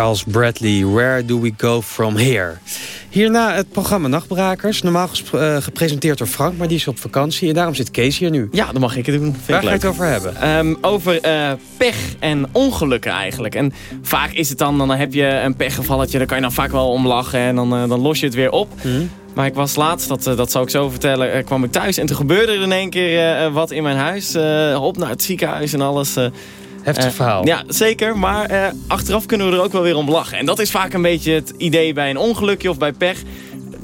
Charles Bradley, Where Do We Go From Here? Hierna het programma Nachtbrakers. Normaal eh, gepresenteerd door Frank, maar die is op vakantie. En daarom zit Kees hier nu. Ja, dan mag ik het doen. Vind Waar ik ga je het over hebben? Ehm, over eh, pech en ongelukken eigenlijk. En vaak is het dan, dan heb je een pechgevalletje, daar kan je dan vaak wel om lachen en dan, eh, dan los je het weer op. Maar ik was laatst, dat, dat zal ik zo vertellen, kwam ik thuis en toen gebeurde er in één keer wat in mijn huis. op naar het ziekenhuis en alles. Heftig Eh, verhaal. Ja, zeker. Maar eh, achteraf kunnen we er ook wel weer om lachen. En dat is vaak een beetje het idee bij een ongelukje of bij pech.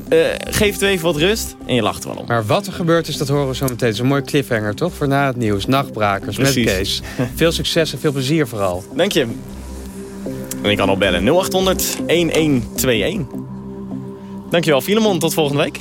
Eh, geef het even wat rust en je lacht er wel om. Maar wat er gebeurd is, dat horen we zo meteen. Het is een mooi cliffhanger, toch? Voor na het nieuws. Nachtbrakers met Precies. Kees. Veel succes en veel plezier vooral. Dank je. En ik kan al bellen 0800 1121. Dankjewel Filemon, tot volgende week.